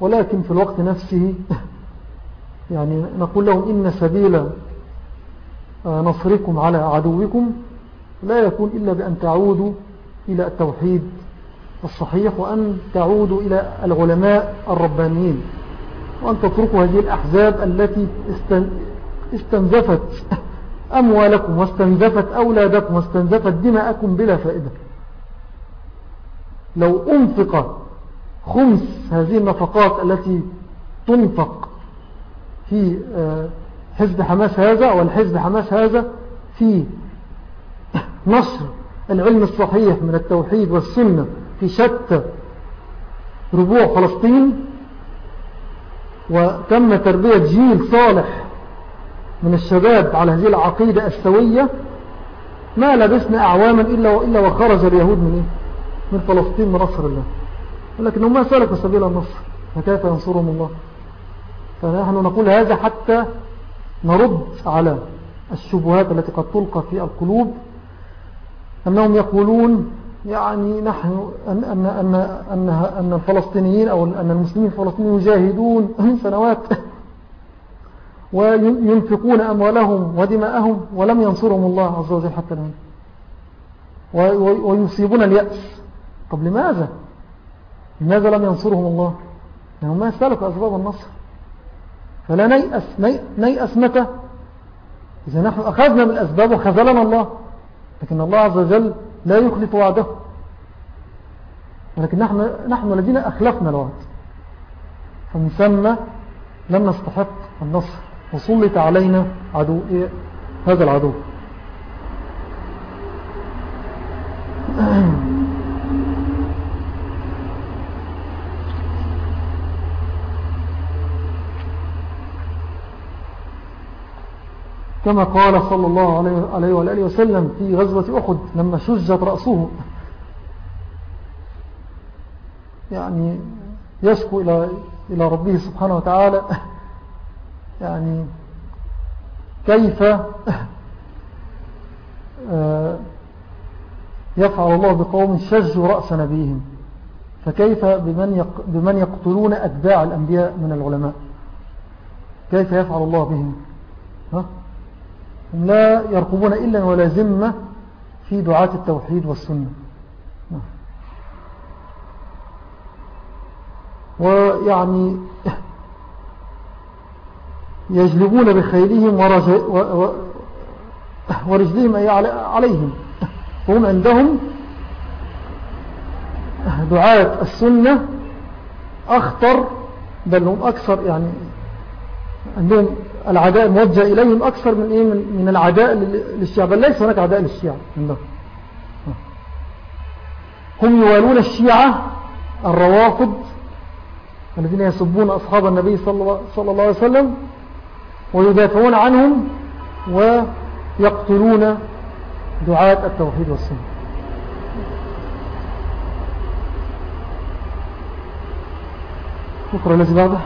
ولكن في الوقت نفسه يعني نقول لهم إن سبيل آه، نصركم على عدوكم لا يكون إلا بأن تعودوا إلى التوحيد الصحيح وأن تعودوا إلى العلماء الربانيين. وأن تتركوا هذه الأحزاب التي استنزفت أموالكم واستنزفت أولادكم واستنزفت دماءكم بلا فائدة. لو أنفق خمس هذه النفقات التي تنفق في آه، حزب حماس هذا والحزب حماس هذا في نشر العلم الصحيح من التوحيد والسنة في شتى ربوع فلسطين وتم تربية جيل صالح من الشباب على هذه العقيدة السوية ما لبسنا أعواما إلا, وإلا وخرج اليهود من, إيه؟ من فلسطين من نصر الله. ولكنهم ما سلكوا سبيل النصر. فكيف ينصرهم الله؟ فنحن نقول هذا حتى نرد على الشبهات التي قد تلقى في القلوب أنهم يقولون يعني نحن أن, أن, أن, أن, أن الفلسطينيين أو أن المسلمين الفلسطينيين يجاهدون سنوات وينفقون أموالهم ودماءهم ولم ينصرهم الله عز وجل حتى الآن. ويصيبون اليأس. طب لماذا؟ لماذا لم ينصرهم الله؟ لأنهم ما سلكوا أسباب النصر. فلا نيأس. نيأس متى؟ إذا نحن أخذنا من الأسباب وخذلنا الله. لكن الله عز وجل لا يخلف وعده. ولكن نحن, نحن الذين أخلفنا الوعد. فمن ثم لم نستحق النصر. وسلط علينا عدو إيه؟ هذا العدو. كما قال صلى الله عليه وآله وسلم في غزوة أحد لما شجت رأسه. يعني يشكو إلى, إلى ربه سبحانه وتعالى. يعني كيف آه، يفعل الله بقوم شجوا رأس نبيهم فكيف بمن, بمن يقتلون أتباع الأنبياء من العلماء؟ كيف يفعل الله بهم؟ ها؟ لا يرقبون إلا ولا ذمة في دعاة التوحيد والسنة. ويعني يجلبون بخيلهم ورجلهم أي عليهم. هم عندهم دعاة السنة أخطر بل هم أكثر يعني عندهم العداء موجه إليهم أكثر من, إيه؟ من العداء للشيعة. بل ليس هناك عداء للشيعة عندهم. هم يوالون الشيعة الروافض الذين يسبون أصحاب النبي صلى الله عليه وسلم ويدافعون عنهم ويقتلون دعاة التوحيد والسنة. شكرا الذي بعده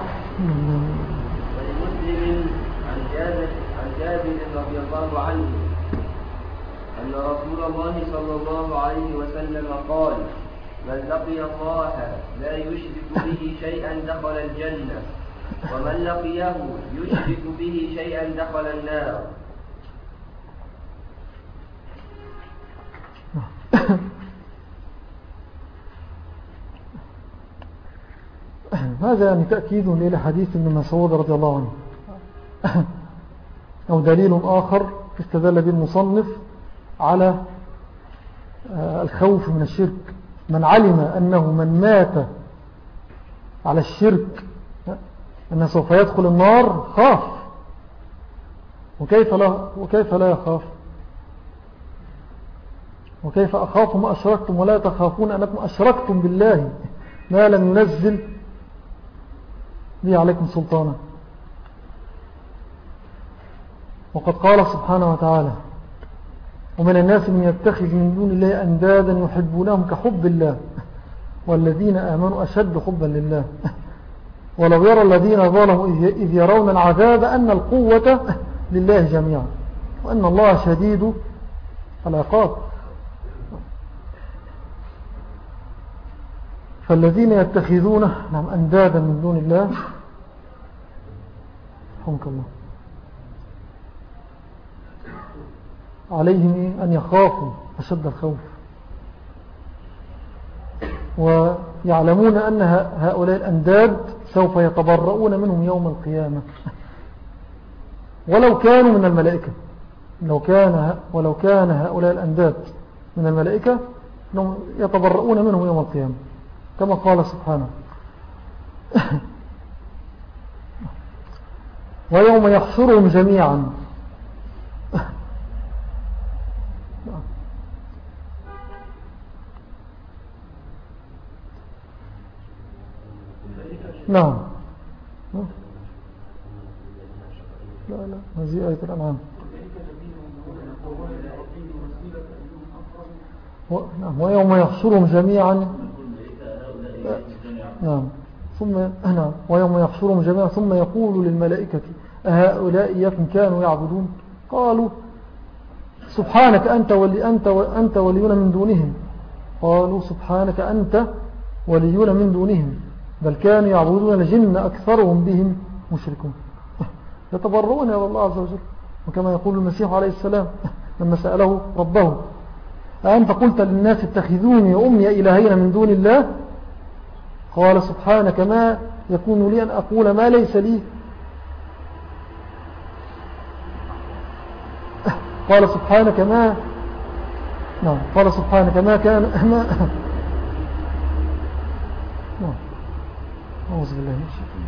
الله عنه أن رسول الله صلى الله عليه وسلم قال من لقي الله لا يشرك به شيئا دخل الجنة. ومن لقيه يشرك به شيئا دخل النار. هذا يعني تأكيد إلى حديث ابن مسعود رضي الله عنه. أو دليل آخر استدل به المصنف على آه، الخوف من الشرك. من علم أنه من مات على الشرك أنه سوف يدخل النار خاف. وكيف لا, وكيف لا يخاف؟ وكيف أخاف ما أشركتم ولا تخافون أنكم أشركتم بالله ما لم ينزل؟ به عليكم سلطانا. وقد قال سبحانه وتعالى ومن الناس من يتخذ من دون الله أندادا يحبونهم كحب الله والذين آمنوا أشد حبا لله. ولو يرى الذين ظلموا إذ يرون العذاب أن القوة لله جميعا وأن الله شديد العقاب. فالذين يتخذون نعم أندادا من دون الله حمك الله عليهم أن يخافوا أشد الخوف. ويعلمون أن هؤلاء الأنداد سوف يتبرؤون منهم يوم القيامة. ولو كانوا من الملائكة لو كان ولو كان هؤلاء الأنداد من الملائكة يتبرؤون منهم يوم القيامة. كما قال سبحانه. ويوم يحشرهم جميعا. نعم. لا لا هذه آية الأنعام. نعم ويوم يحشرهم جميعا. نعم. ثم نعم ويوم يحشرهم جميعا ثم يقول للملائكة أهؤلاء إياكم كانوا يعبدون؟ قالوا سبحانك أنت ولي أنت أنت ولينا من دونهم. قالوا سبحانك أنت ولينا من دونهم. بل كانوا يعبدون الجن أكثرهم بهم مشركون. يتبرؤون إلى الله عز وجل. وكما يقول المسيح عليه السلام لما سأله ربه أنت قلت للناس اتخذوني وأمي إلهين من دون الله؟ قال سبحانك ما يكون لي أن أقول ما ليس لي. قال سبحانك ما نعم قال سبحانك ما كان ما نعم أعوذ بالله من الشيطان.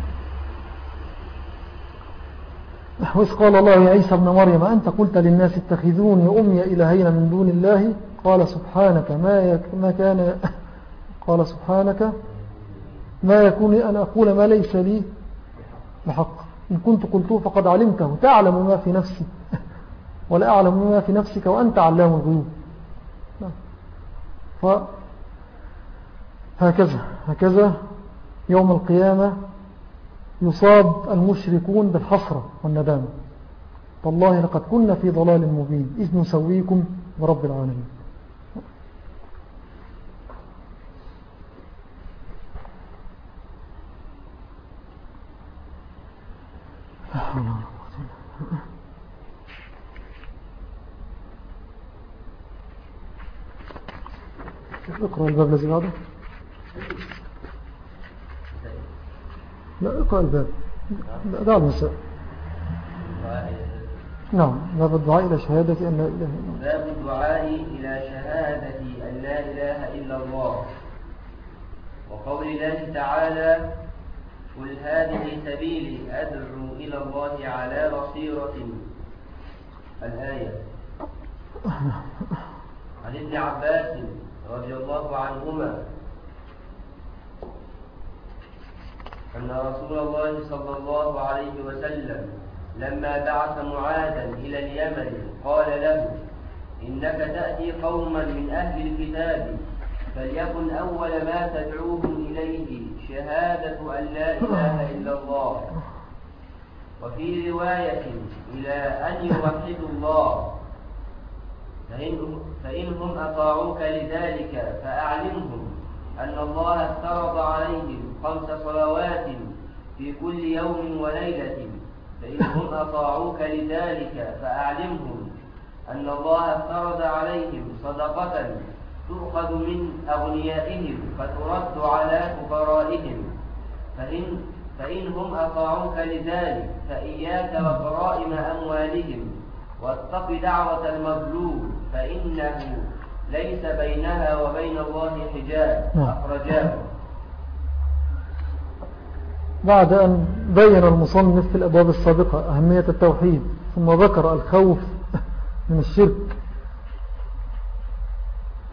وإذ قال الله يا عيسى ابن مريم أنت قلت للناس اتخذوني وأمي إلهين من دون الله؟ قال سبحانك ما, ما كان قال سبحانك ما يكون أن أقول ما ليس لي بحق. إن كنت قلته فقد علمته. تعلم ما في نفسي ولا أعلم ما في نفسك وأنت علام الغيوب. فهكذا هكذا يوم القيامة يصاب المشركون بالحسرة والندامة. والله لقد كنا في ضلال مبين. إذ نسويكم برب العالمين. اقرأ الباب الذي بعده. لا اقرأ الباب دع المساء نعم باب الدعاء إلى شهادة أن لا إله إلا الله. باب الدعاء إلى شهادة أن لا إله إلا الله. وقول الله تعالى قل هذه سبيلي أدعو إلى الله على بصيرة. الآية. عن ابن عباس رضي الله عنهما أن رسول الله صلى الله عليه وسلم لما بعث معاذا إلى اليمن قال له إنك تأتي قوما من أهل الكتاب فليكن أول ما تدعوهم إليه شهادة أن لا إله إلا الله. وفي رواية إلى أن يوحدوا الله فإن فإنهم أطاعوك لذلك فأعلمهم أن الله افترض عليهم خمس صلوات في كل يوم وليلة. فإنهم أطاعوك لذلك فأعلمهم أن الله افترض عليهم صدقة تؤخذ من أغنيائهم فترد على فقرائهم فإن, فإنهم أطاعوك لذلك فإياك وقرائم أموالهم واتق دعوة المظلوم فإنه ليس بينها وبين الله حجاب. نعم. أخرجاه. بعد أن بين المصنف في الأبواب السابقة أهمية التوحيد ثم ذكر الخوف من الشرك.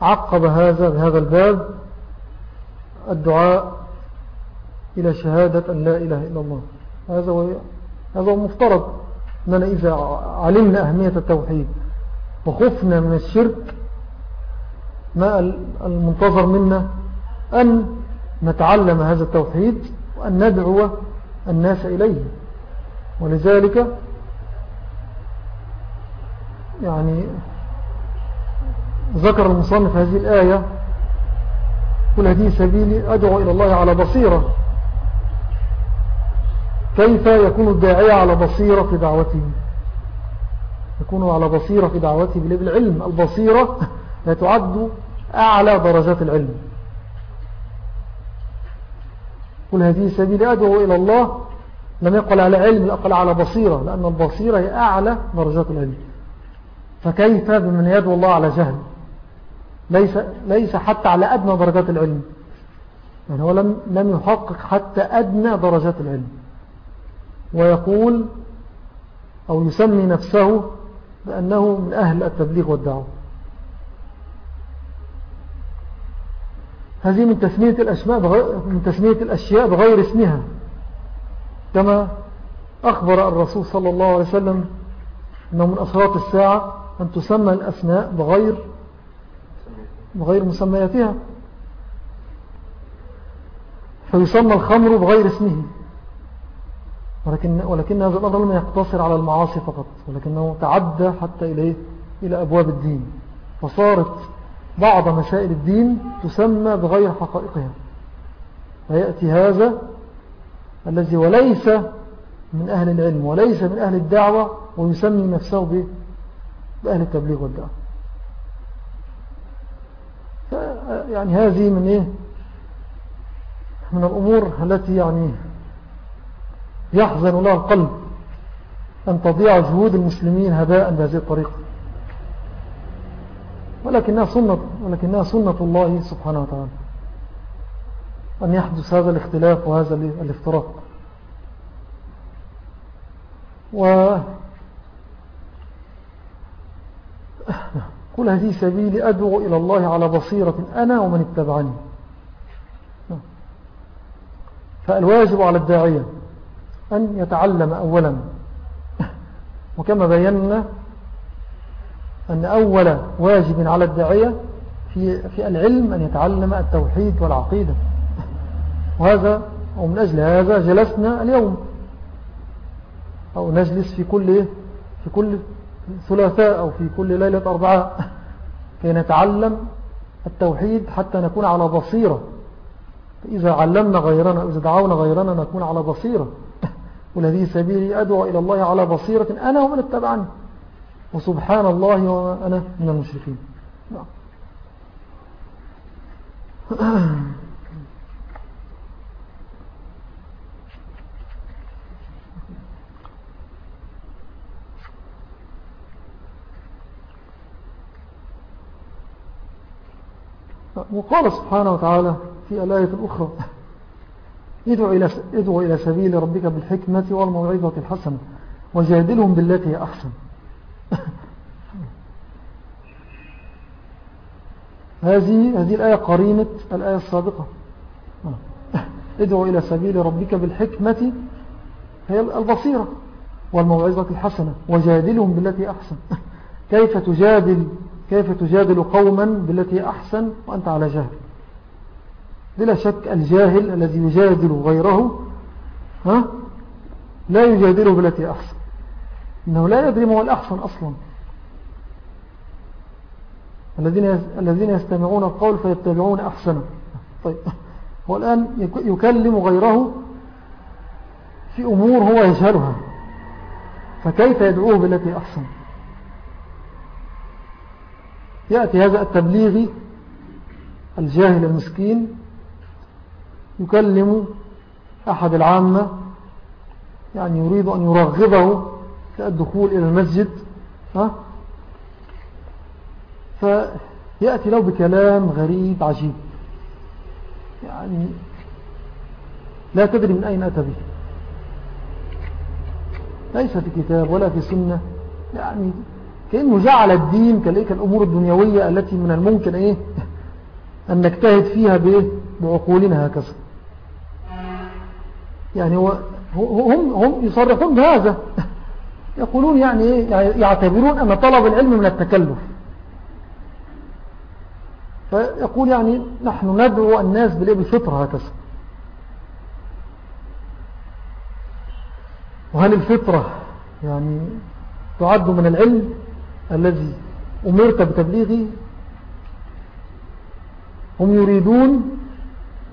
عقب هذا بهذا الباب الدعاء إلى شهادة أن لا إله إلا الله. هذا هو هذا هو مفترض. أننا إذا علمنا أهمية التوحيد وخفنا من الشرك ما المنتظر منا أن نتعلم هذا التوحيد وأن ندعو الناس إليه. ولذلك يعني ذكر المصنف هذه الآية قل هذه سبيلي أدعو إلى الله على بصيرة. كيف يكون الداعية على بصيرة في دعوته؟ يكون على بصيرة في دعوته بالعلم البصيرة لا تعد أعلى درجات العلم. قل هذه سبيل أدعو إلى الله لم يقل على علم يقل على بصيرة لأن البصيرة هي أعلى درجات العلم. فكيف بمن يدعو الله على جهل؟ ليس, ليس حتى على أدنى درجات العلم. يعني هو لم, لم يحقق حتى أدنى درجات العلم. ويقول أو يسمي نفسه بأنه من أهل التبليغ والدعوة. هذه من تسمية الأسماء بغير من تسمية الأشياء بغير اسمها. كما أخبر الرسول صلى الله عليه وسلم أنه من أسرات الساعة أن تسمى الأسماء بغير بغير مسمياتها. فيسمى الخمر بغير اسمه. ولكن, ولكن هذا الأمر لم يقتصر على المعاصي فقط ولكنه تعدى حتى إليه إلى أبواب الدين. فصارت بعض مسائل الدين تسمى بغير حقائقها فيأتي هذا الذي وليس من أهل العلم وليس من أهل الدعوة ويسمي نفسه بأهل التبليغ والدعوة. يعني هذه من إيه؟ من الأمور التي يعني يحزن له القلب أن تضيع جهود المسلمين هباء بهذه الطريقة. ولكنها سنة, ولكنها سنة الله سبحانه وتعالى. أن يحدث هذا الاختلاف وهذا الافتراق. و كل هذه سبيل أدعو إلى الله على بصيرة أنا ومن اتبعني. فالواجب على الداعية أن يتعلم أولا. وكما بينا أن أول واجب على الداعية في, في العلم أن يتعلم التوحيد والعقيدة. وهذا ومن أجل هذا جلسنا اليوم. أو نجلس في كل في كل ثلاثاء أو في كل ليلة أربعاء كي نتعلم التوحيد حتى نكون على بصيرة. إذا علمنا غيرنا إذا دعونا غيرنا نكون على بصيرة. والذي سبيلي أدعو إلى الله على بصيرة أنا ومن اتبعني. وسبحان الله وأنا من المشركين. نعم وقال سبحانه وتعالى في الآية الأخرى ادعو إلى, ادعو إلى سبيل ربك بالحكمة والموعظة الحسنة وجادلهم بالتي أحسن. هذه هذه الآية قرينة الآية السابقة. ادعو إلى سبيل ربك بالحكمة هي البصيرة والموعظة الحسنة وجادلهم بالتي أحسن. كيف تجادل كيف تجادل قوما بالتي أحسن وأنت على جهل؟ بلا شك الجاهل الذي يجادل غيره ها لا يجادله بالتي أحسن. إنه لا يدري ما هو الأحسن أصلا. الذين يستمعون القول فيتبعون أحسنه. طيب. هو الآن يكلم غيره في أمور هو يجهلها فكيف يدعوه بالتي أحسن؟ يأتي هذا التبليغي الجاهل المسكين يكلم أحد العامة يعني يريد أن يرغبه الدخول إلى المسجد ها؟ فيأتي له بكلام غريب عجيب. يعني لا تدري من أين أتى به. ليس في كتاب ولا في سنة. يعني كأنه جعل الدين كالأمور الدنيوية التي من الممكن إيه؟ أن نجتهد فيها بعقولنا هكذا. يعني هو هم, هم يصرحون بهذا. يقولون يعني يعتبرون أن طلب العلم من التكلف. فيقول يعني نحن ندعو الناس بالفطرة هكذا. وهل الفطرة يعني تعد من العلم الذي أمرت بتبليغه؟ هم يريدون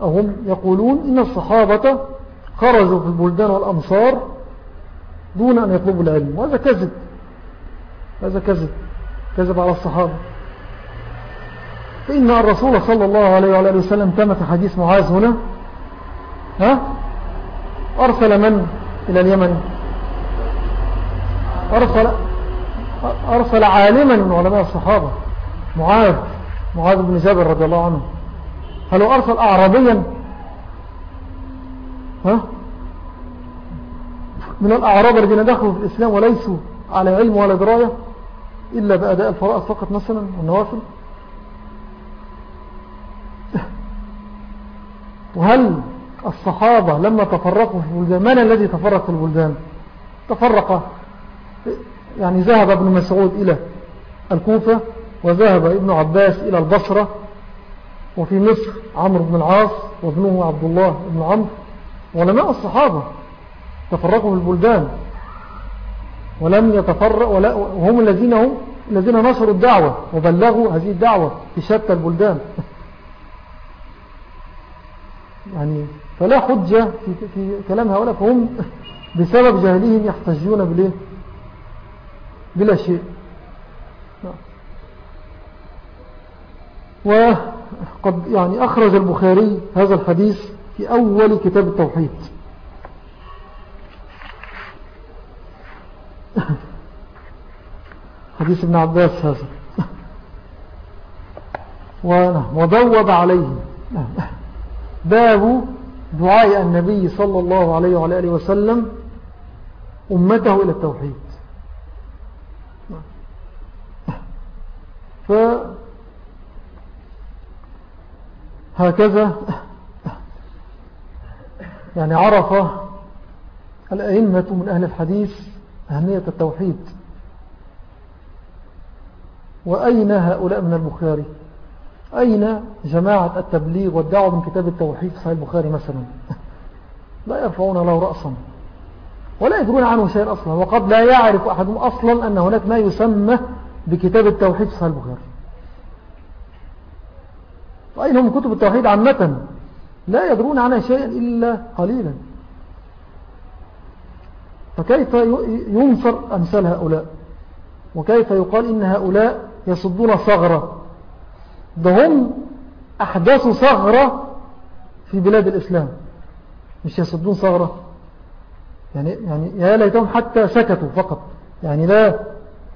أو هم يقولون إن الصحابة خرجوا في البلدان والأمصار دون أن يطلبوا العلم. وهذا كذب. هذا كذب. كذب على الصحابة. فإن الرسول صلى الله عليه وعلى وسلم كما في حديث معاذ هنا. ها؟ أرسل من إلى اليمن؟ أرسل, أرسل عالما من علماء الصحابة. معاذ معاذ بن جابر رضي الله عنه. هل أرسل أعرابيا؟ ها؟ من الأعراب الذين دخلوا في الإسلام وليسوا على علم ولا دراية إلا بأداء الفرائض فقط مثلا والنوافل. وهل الصحابة لما تفرقوا في البلدان؟ من الذي تفرق في البلدان؟ تفرق يعني ذهب ابن مسعود إلى الكوفة وذهب ابن عباس إلى البصرة وفي مصر عمرو بن العاص وابنه عبد الله بن عمرو ولماء الصحابة؟ تفرقوا في البلدان. ولم يتفرق وهم الذين هم الذين نشروا الدعوة وبلغوا هذه الدعوة في شتى البلدان. يعني فلا حجة في, في كلام هؤلاء فهم بسبب جهلهم يحتجون بليه بلا شيء. وقد يعني أخرج البخاري هذا الحديث في أول كتاب التوحيد. حديث ابن عباس هذا. وبوب عليه. باب دعاء النبي صلى الله عليه وعلى آله وسلم أمته إلى التوحيد. ف هكذا. يعني عرف الأئمة من أهل الحديث أهمية التوحيد. وأين هؤلاء من البخاري؟ أين جماعة التبليغ والدعوة من كتاب التوحيد في صحيح البخاري مثلا؟ لا يرفعون له رأسا. ولا يدرون عنه شيء أصلا. وقد لا يعرف أحدهم أصلا أن هناك ما يسمى بكتاب التوحيد في صحيح البخاري. وأين هم كتب التوحيد عامة؟ لا يدرون عنها شيئا إلا قليلا. فكيف ينصر أمثال هؤلاء؟ وكيف يقال إن هؤلاء يصدون ثغرة ده هم أحداث ثغرة في بلاد الإسلام. مش يصدون ثغرة يعني, يعني يا ليتهم حتى سكتوا فقط. يعني لا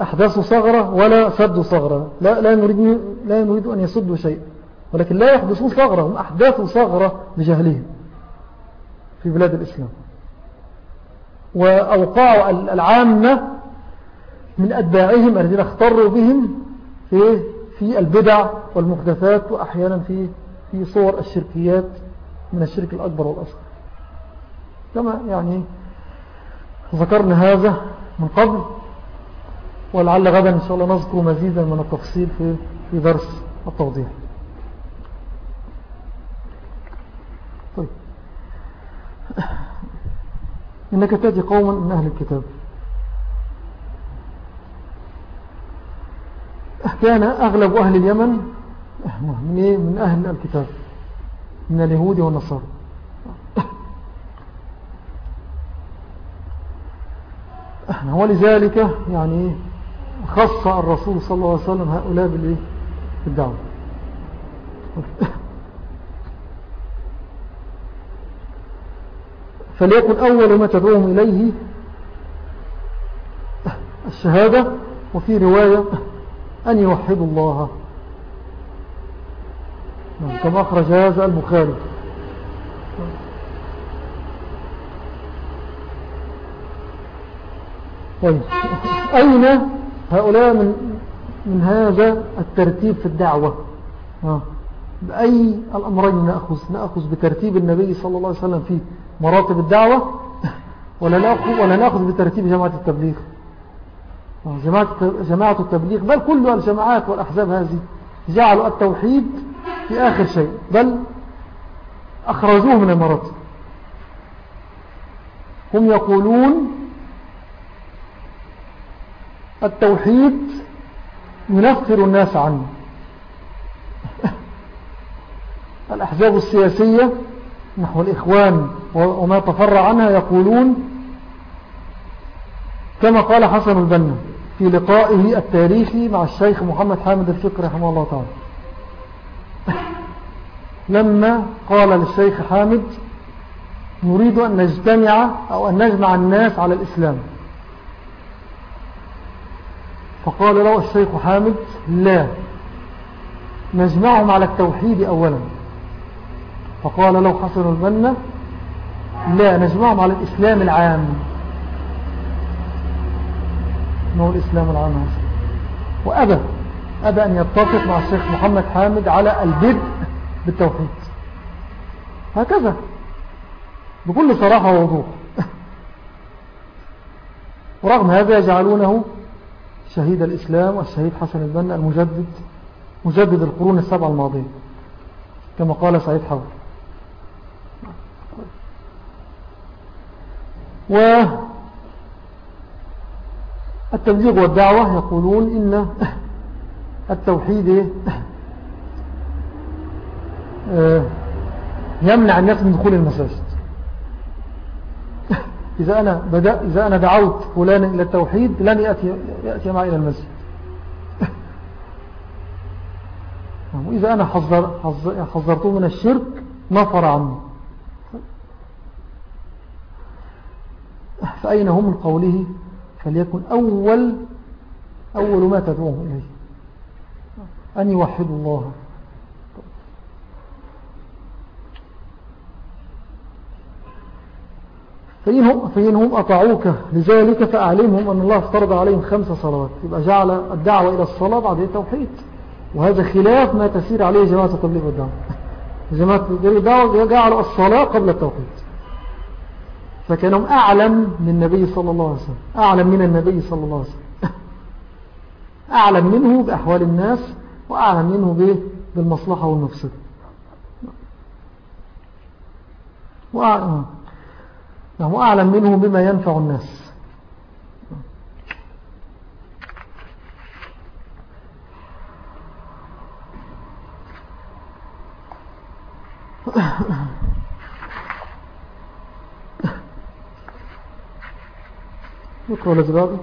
أحداثوا ثغرة ولا سدوا ثغرة لا, لا, نريد, لا نريد أن يسدوا شيء. ولكن لا يحدثون ثغرة هم أحداثوا ثغرة لجهلهم في بلاد الإسلام. وأوقعوا العامة من أتباعهم الذين اختروا بهم في في البدع والمحدثات وأحيانا في في صور الشركيات من الشرك الأكبر والأصغر. كما يعني ذكرنا هذا من قبل ولعل غدا إن شاء الله نذكر مزيدا من التفصيل في في درس التوضيح. طيب. إنك تأتي قوما من أهل الكتاب. كان أغلب أهل اليمن من؟ من أهل الكتاب من اليهود والنصارى. ولذلك يعني خص الرسول صلى الله عليه وسلم هؤلاء بالدعوة. فليكن أول ما تدعوهم إليه الشهادة وفي رواية أن يوحدوا الله. نعم، كما أخرج هذا البخاري. طيب أين هؤلاء من, من هذا الترتيب في الدعوة؟ بأي الأمرين نأخذ نأخذ بترتيب النبي صلى الله عليه وسلم في مراتب الدعوة ولا نأخذ, ولا نأخذ بترتيب جماعة التبليغ. جماعة, جماعة التبليغ بل كل الجماعات والأحزاب هذه جعلوا التوحيد في آخر شيء بل أخرجوه من المراتب. هم يقولون التوحيد ينفر الناس عنه. الأحزاب السياسية نحو الإخوان وما تفرع عنها يقولون كما قال حسن البنا في لقائه التاريخي مع الشيخ محمد حامد الفقر رحمه الله تعالى. لما قال للشيخ حامد نريد أن نجتمع أو أن نجمع الناس على الإسلام. فقال له الشيخ حامد لا نجمعهم على التوحيد أولا. فقال له حسن البنا لا نجمعهم على الإسلام العام. ما هو الإسلام العام وأبى أبى أن يتفق مع الشيخ محمد حامد على البدء بالتوحيد. هكذا. بكل صراحة ووضوح. ورغم هذا يجعلونه شهيد الإسلام والشهيد حسن البنا المجدد مجدد القرون السبع الماضية كما قال سعيد حول والتبليغ والدعوة يقولون إن التوحيد يمنع الناس من دخول المساجد. إذا أنا, بدأ إذا أنا دعوت فلانا إلى التوحيد لن يأتي, يأتي معي إلى المسجد. وإذا أنا حذر حذرته من الشرك نفر عني فأين هم من قوله فليكن أول أول ما تدعوهم إليه؟ أن يوحدوا الله. فإنهم, فإنهم أطعوك لذلك فأعلمهم أن الله افترض عليهم خمس صلوات. يبقى جعل الدعوة إلى الصلاة بعد التوحيد. وهذا خلاف ما تسير عليه جماعة التبليغ والدعوة جماعة التبليغ والدعوة جعلوا الصلاة قبل التوحيد. فكانوا أعلم من النبي صلى الله عليه وسلم. أعلم من النبي صلى الله عليه وسلم. أعلم منه بأحوال الناس وأعلم منه بالمصلحة والمفسد وأعلم نعم أعلم منه بما ينفع الناس. اقرأ الأسباب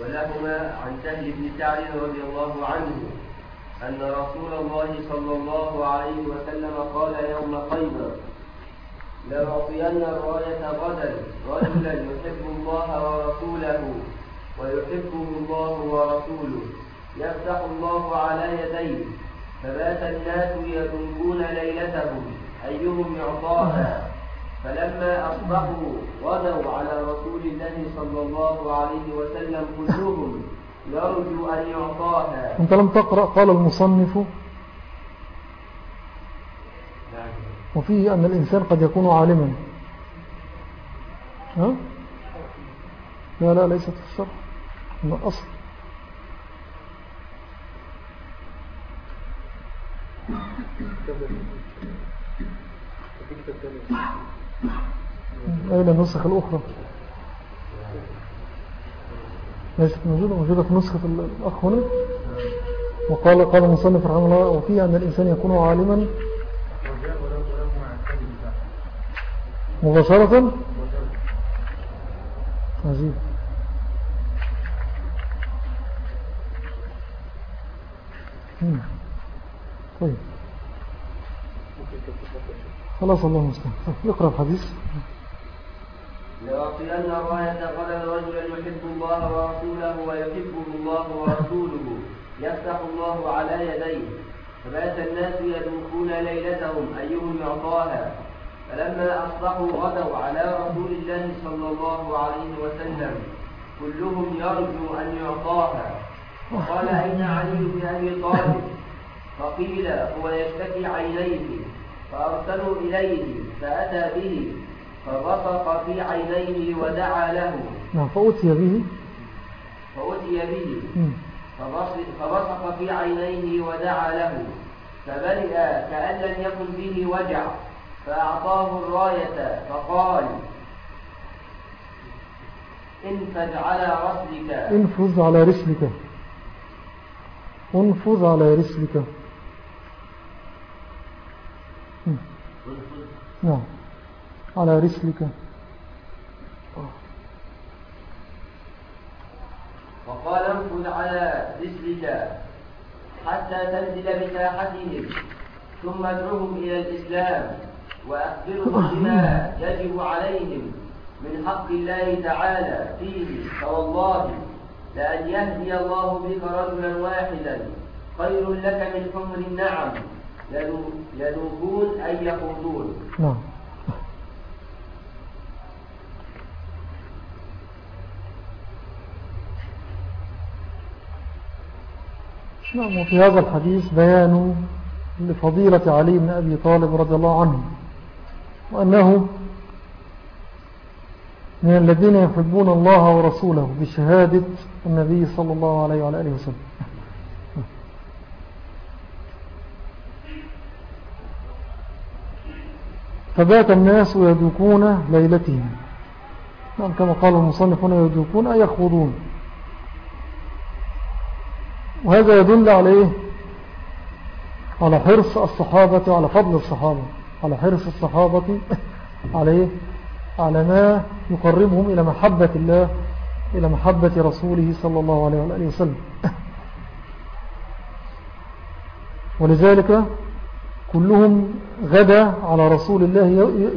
ولهما عن سهل بن سعد رضي الله عنه أن رسول الله صلى الله عليه وسلم قال يوم خيبر لأعطين الراية غدا رجلا يحب الله ورسوله ويحبه الله ورسوله يفتح الله على يديه فبات الناس يذوقون ليلتهم أيهم يعطاها فلما أصبحوا غدوا على رسول الله صلى الله عليه وسلم كلهم يرجو أن يعطاها. أنت لم تقرأ؟ قال المصنف. وفيه أن الإنسان قد يكون عالما. ها؟ لا لا ليست في الشرح. من الأصل. أين النسخ الأخرى. ليست موجودة موجودة في نسخة الأخ هنا. وقال قال المصنف رحمه الله وفيه أن الإنسان يكون عالما مباشرة. عزيز طيب. خلاص الله المستعان. اقرأ الحديث. لأعطين الراية غدا رجلا يحب الله ورسوله ويحبه الله ورسوله. يفتح الله على يديه. فبات الناس يدوخون ليلتهم أيهم يعطاها. فلما أصبحوا غدوا على رسول الله صلى الله عليه وسلم كلهم يرجو أن يعطاها. وقال أين علي بن أبي طالب؟ فقيل هو يشتكي عينيه. فأرسلوا إليه فأتى به. فبصق في عينيه ودعا له. نعم فأتي به. فأتي به. فبصق في عينيه ودعا له. فبرئ كأن لم يكن به وجع فأعطاه الراية فقال انفذ على رسلك. انفذ على رسلك. انفذ على رسلك. نعم. على رسلك. وقال انفذ على رسلك حتى تنزل بساحتهم ثم ادعوهم إلى الإسلام وأخبرهم بما يجب عليهم من حق الله تعالى فيه. فوالله لأن يهدي الله بك رجلا واحدا خير لك من حمر النعم يذوقون أي يخوضون. نعم. نعم وفي هذا الحديث بيان لفضيلة علي بن أبي طالب رضي الله عنه وأنه من الذين يحبون الله ورسوله بشهادة النبي صلى الله عليه وعلى آله وسلم. فبات الناس يدوكون ليلتهم. نعم كما قال المصنفون يدوكون أي يخوضون. وهذا يدل على إيه على حرص الصحابة وعلى فضل الصحابة على حرص الصحابة على إيه على ما يقربهم إلى محبة الله إلى محبة رسوله صلى الله عليه وسلم. ولذلك كلهم غدا على رسول الله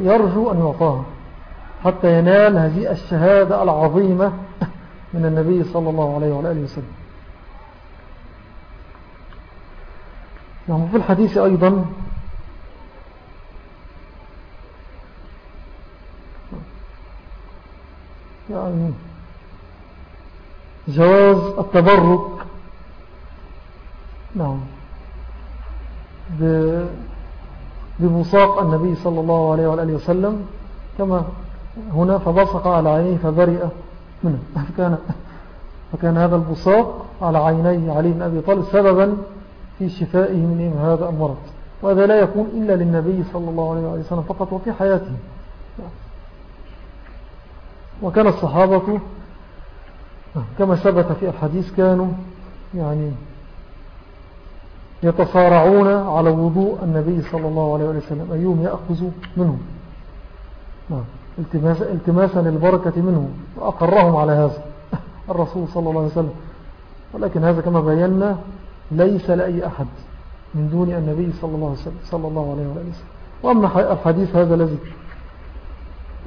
يرجو أن يعطاها حتى ينال هذه الشهادة العظيمة من النبي صلى الله عليه وسلم. نعم في الحديث أيضا يعني جواز التبرك نعم بمساق النبي صلى الله عليه وآله وسلم كما هنا فبصق على عينيه فبرئ منه. فكان, فكان هذا البصاق على عيني علي بن أبي طالب سببا في شفائه من هذا المرض وهذا لا يكون إلا للنبي صلى الله عليه وسلم فقط وفي حياته. وكان الصحابة كما ثبت في الحديث كانوا يعني يتصارعون على وضوء النبي صلى الله عليه وسلم. أيهم يأخذ منه نعم. التماسا للبركة منه وأقرهم على هذا الرسول صلى الله عليه وسلم. ولكن هذا كما بينا ليس لأي أحد من دون النبي صلى الله عليه وسلم صلى الله عليه وسلم. وأما الحديث هذا الذي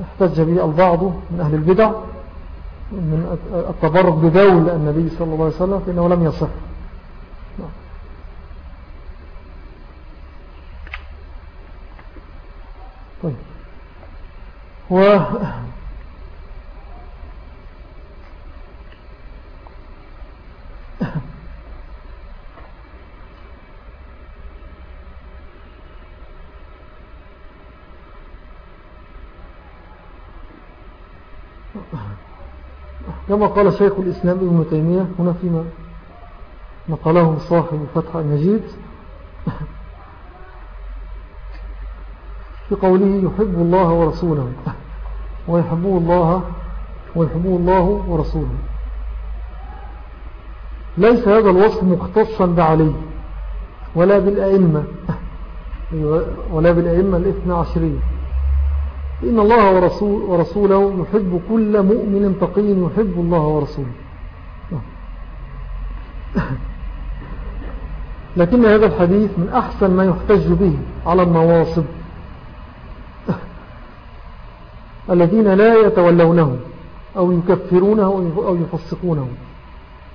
احتج به البعض من أهل البدع من التبرك بدول النبي صلى الله عليه وسلم فإنه لم يصح. طيب. و كما قال شيخ الإسلام ابن تيمية هنا فيما نقله صاحب فتح المجيد في قوله يحب الله ورسوله ويحبه الله ويحبه الله ورسوله. ليس هذا الوصف مختصا بعلي ولا بالأئمة ولا بالأئمة الاثنى عشرية إن الله ورسول ورسوله يحب كل مؤمن تقي يحب الله ورسوله. لكن هذا الحديث من أحسن ما يحتج به على النواصب الذين لا يتولونه أو يكفرونه أو يفسقونه.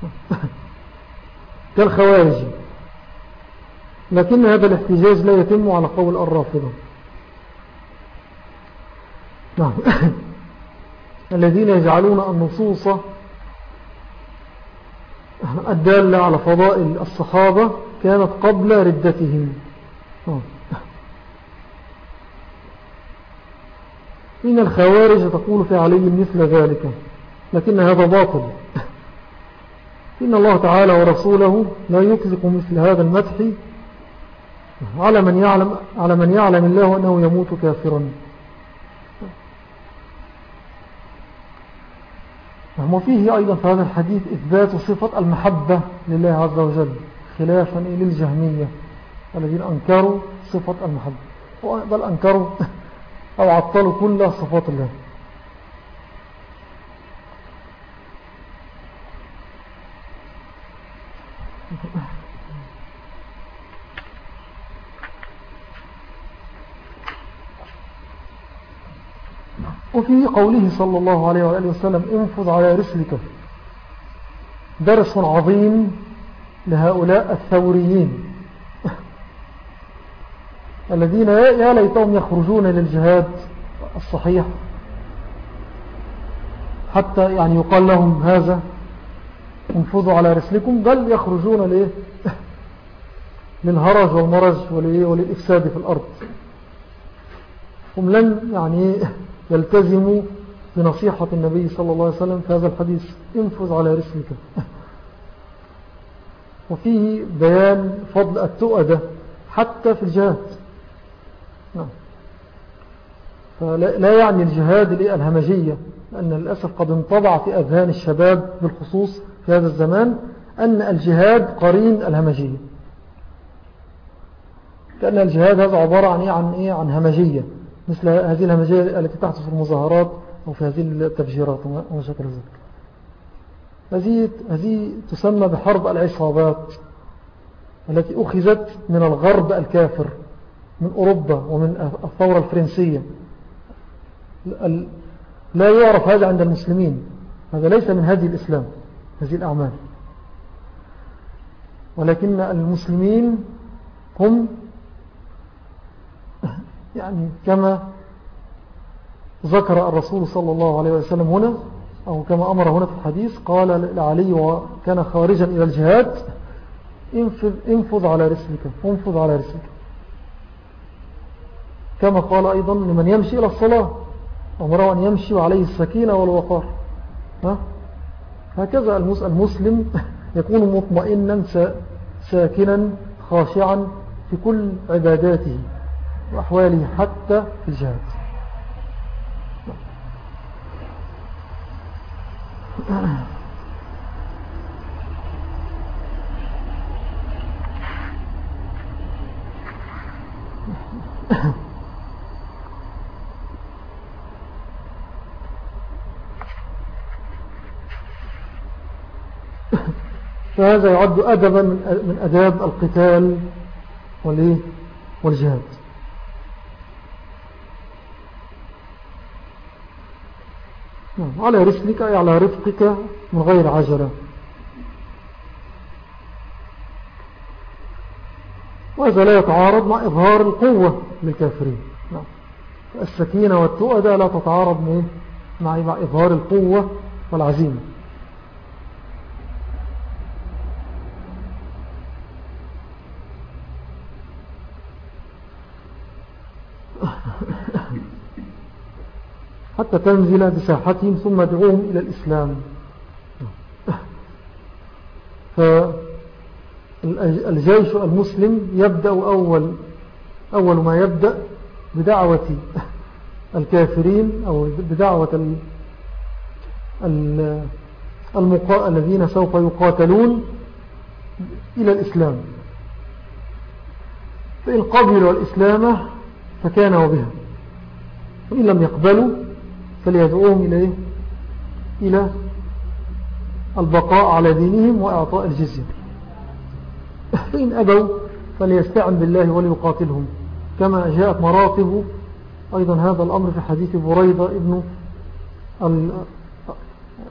كالخوارج. لكن هذا الاحتجاج لا يتم على قول الرافضة. نعم. الذين يجعلون النصوص الدالة على فضائل الصحابة كانت قبل ردتهم. نعم. إن الخوارج تقول في علي مثل ذلك لكن هذا باطل. إن الله تعالى ورسوله لا يطلق مثل هذا المدح على من يعلم, على من يعلم الله أنه يموت كافرا. وفيه أيضا في هذا الحديث إثبات صفة المحبة لله عز وجل خلافا للجهمية الذين أنكروا صفة المحبة بل أنكروا أو عطلوا كل صفات الله. وفي قوله صلى الله عليه وآله وسلم انفض على رسلك. درس عظيم لهؤلاء الثوريين. الذين يا ليتهم يخرجون للجهاد الصحيح. حتى يعني يقال لهم هذا انفضوا على رسلكم بل يخرجون ليه للهرج والمرج وللإفساد في الأرض. هم لن يعني يلتزموا بنصيحة النبي صلى الله عليه وسلم في هذا الحديث. انفذ على رسلك وفيه بيان فضل التؤدة حتى في الجهاد. نعم. فلا يعني الجهاد الهمجية لأن للأسف قد انطبع في أذهان الشباب بالخصوص في هذا الزمان أن الجهاد قرين الهمجية. كأن الجهاد هذا عبارة عن إيه؟ عن, إيه؟ عن همجية. مثل هذه الهمجية التي تحدث في المظاهرات أو في هذه التفجيرات وما ذلك هذه, هذه تسمى بحرب العصابات التي أخذت من الغرب الكافر من أوروبا ومن الثورة الفرنسية. لا يعرف هذا عند المسلمين. هذا ليس من هذه الإسلام هذه الأعمال. ولكن المسلمين هم يعني كما ذكر الرسول صلى الله عليه وسلم هنا أو كما أمر هنا في الحديث قال لعلي وكان خارجا إلى الجهاد انفذ, انفذ على رسلك انفذ على رسلك. كما قال أيضا لمن يمشي إلى الصلاة أمره أن يمشي عليه السكينة والوقار. ها؟ هكذا المسلم يكون مطمئنا ساكنا خاشعا في كل عباداته. وأحواله حتى في الجهاد فهذا يعد أدبا من أداب القتال والجهاد. على رسلك أي على رفقك من غير عجلة. وهذا لا يتعارض مع إظهار القوة للكافرين. نعم. السكينة والتؤدى لا تتعارض مع إظهار القوة والعزيمة. حتى تنزل بساحتهم ثم دعوهم إلى الإسلام. فالجيش المسلم يبدأ أول, أول ما يبدأ بدعوة الكافرين أو بدعوة المقا... الذين سوف يقاتلون إلى الإسلام. فإن قبلوا الإسلام فكان وبها وإن لم يقبلوا فليدعوهم إلى إيه؟ إلى البقاء على دينهم وإعطاء الجزية. فإن أبوا فليستعن بالله وليقاتلهم. كما جاءت مراتب أيضا هذا الأمر في حديث بريدة ابن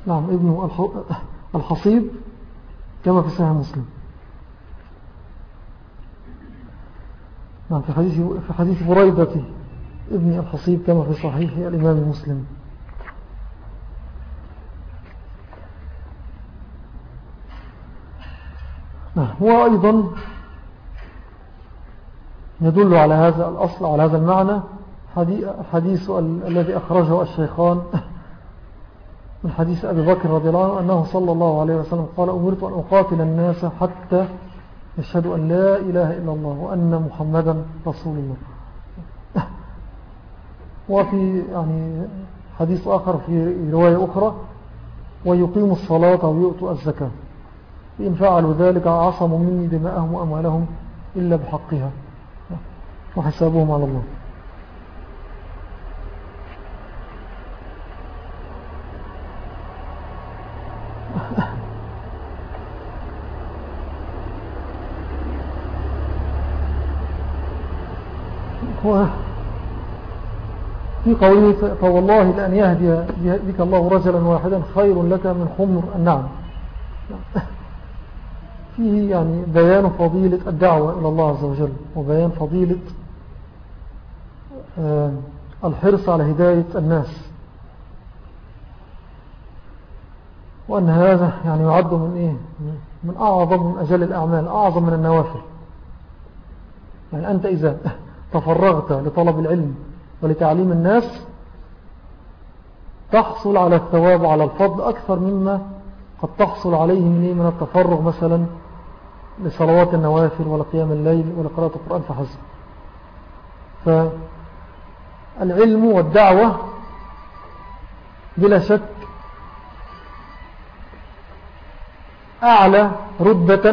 نعم ابن الحصيب كما في صحيح مسلم. نعم في حديث, في حديث ابن الحصيب كما في صحيح الإمام المسلم هو أيضا يدل على هذا الأصل على هذا المعنى. حديث الذي أخرجه الشيخان من حديث أبي بكر رضي الله عنه أنه صلى الله عليه وسلم قال أمرت أن أقاتل الناس حتى يشهدوا أن لا إله إلا الله وأن محمدا رسول الله. وفي يعني حديث آخر في رواية أخرى ويقيم الصلاة ويؤتوا الزكاة. إن فعلوا ذلك عصموا مني دماءهم وأموالهم إلا بحقها. وحسابهم على الله. في قوله فوالله لأن يهدي بك الله رجلا واحدا خير لك من خمر النعم. فيه يعني بيان فضيلة الدعوة إلى الله عز وجل وبيان فضيلة آه، الحرص على هداية الناس. وأن هذا يعني يعد من إيه؟ من أعظم من أجل الأعمال أعظم من النوافل. يعني أنت إذا تفرغت لطلب العلم ولتعليم الناس تحصل على الثواب وعلى الفضل أكثر مما قد تحصل عليه من, إيه؟ التفرغ مثلا لصلوات النوافل ولا قيام الليل ولا قراءة القرآن فحسب فالعلم والدعوة بلا شك أعلى رتبة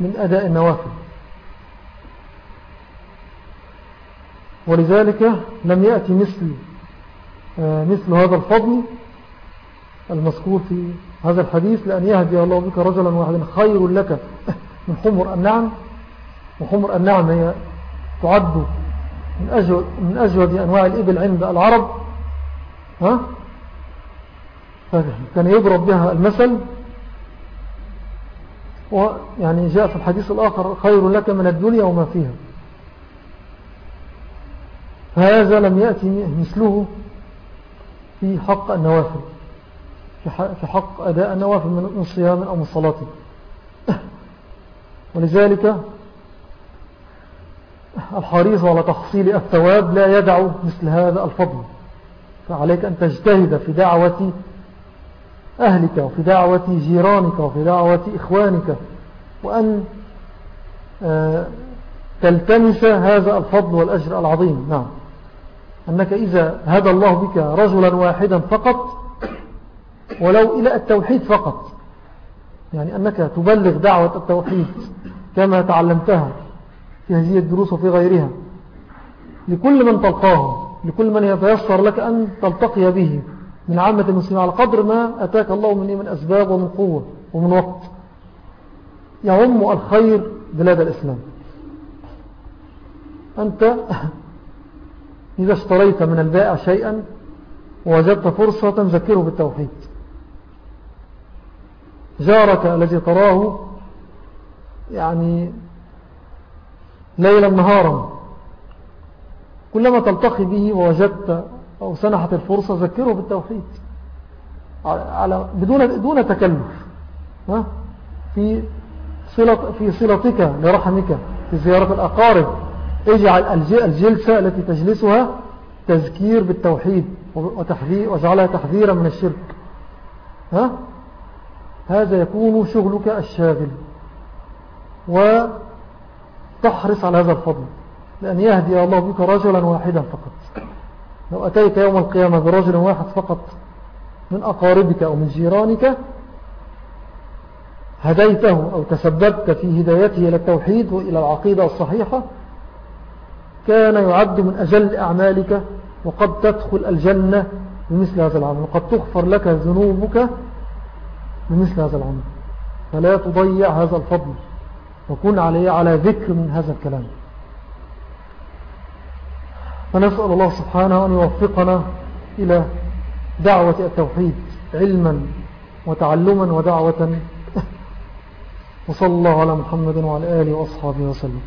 من أداء النوافل ولذلك لم يأتي مثل آه، مثل هذا الفضل المذكور في هذا الحديث لأن يهدي الله بك رجلا واحدا خير لك من حمر النعم. وحمر النعم هي تعد من أجود, من أجود أنواع الإبل عند العرب. ها؟ كان يضرب بها المثل. ويعني جاء في الحديث الآخر خير لك من الدنيا وما فيها. فهذا لم يأتي مثله في حق النوافل في حق أداء النوافل من صيام أو من صلاة. ولذلك الحريص على تحصيل الثواب لا يدع مثل هذا الفضل. فعليك أن تجتهد في دعوة أهلك وفي دعوة جيرانك وفي دعوة إخوانك وأن آه، تلتمس هذا الفضل والأجر العظيم. نعم. أنك إذا هدى الله بك رجلا واحدا فقط ولو إلى التوحيد فقط. يعني أنك تبلغ دعوة التوحيد كما تعلمتها في هذه الدروس وفي غيرها. لكل من تلقاه لكل من يتيسر لك أن تلتقي به. من عامة المسلمين على قدر ما أتاك الله من, من أسباب ومن قوة ومن وقت. يعم الخير بلاد الإسلام. أنت إذا اشتريت من البائع شيئا ووجدت فرصة تذكره بالتوحيد. جارك الذي تراه يعني ليلا نهارا كلما تلتقي به ووجدت أو سنحت الفرصة ذكره بالتوحيد. على بدون دون تكلف في صلة في صلتك لرحمك في زيارة الأقارب. اجعل الجلسة التي تجلسها تذكير بالتوحيد واجعلها تحذيرا من الشرك. ها؟ هذا يكون شغلك الشاغل. وتحرص على هذا الفضل لأن يهدي الله بك رجلا واحدا فقط. لو أتيت يوم القيامة برجل واحد فقط من أقاربك أو من جيرانك هديته أو تسببت في هدايته إلى التوحيد وإلى العقيدة الصحيحة كان يعد من أجل أعمالك وقد تدخل الجنة بمثل هذا العمل وقد تغفر لك ذنوبك بمثل هذا العمل. فلا تضيع هذا الفضل وكن عليه على ذكر من هذا الكلام. فنسأل الله سبحانه أن يوفقنا إلى دعوة التوحيد علما وتعلما ودعوة. وصلى الله على محمد وعلى آله وأصحابه وسلم.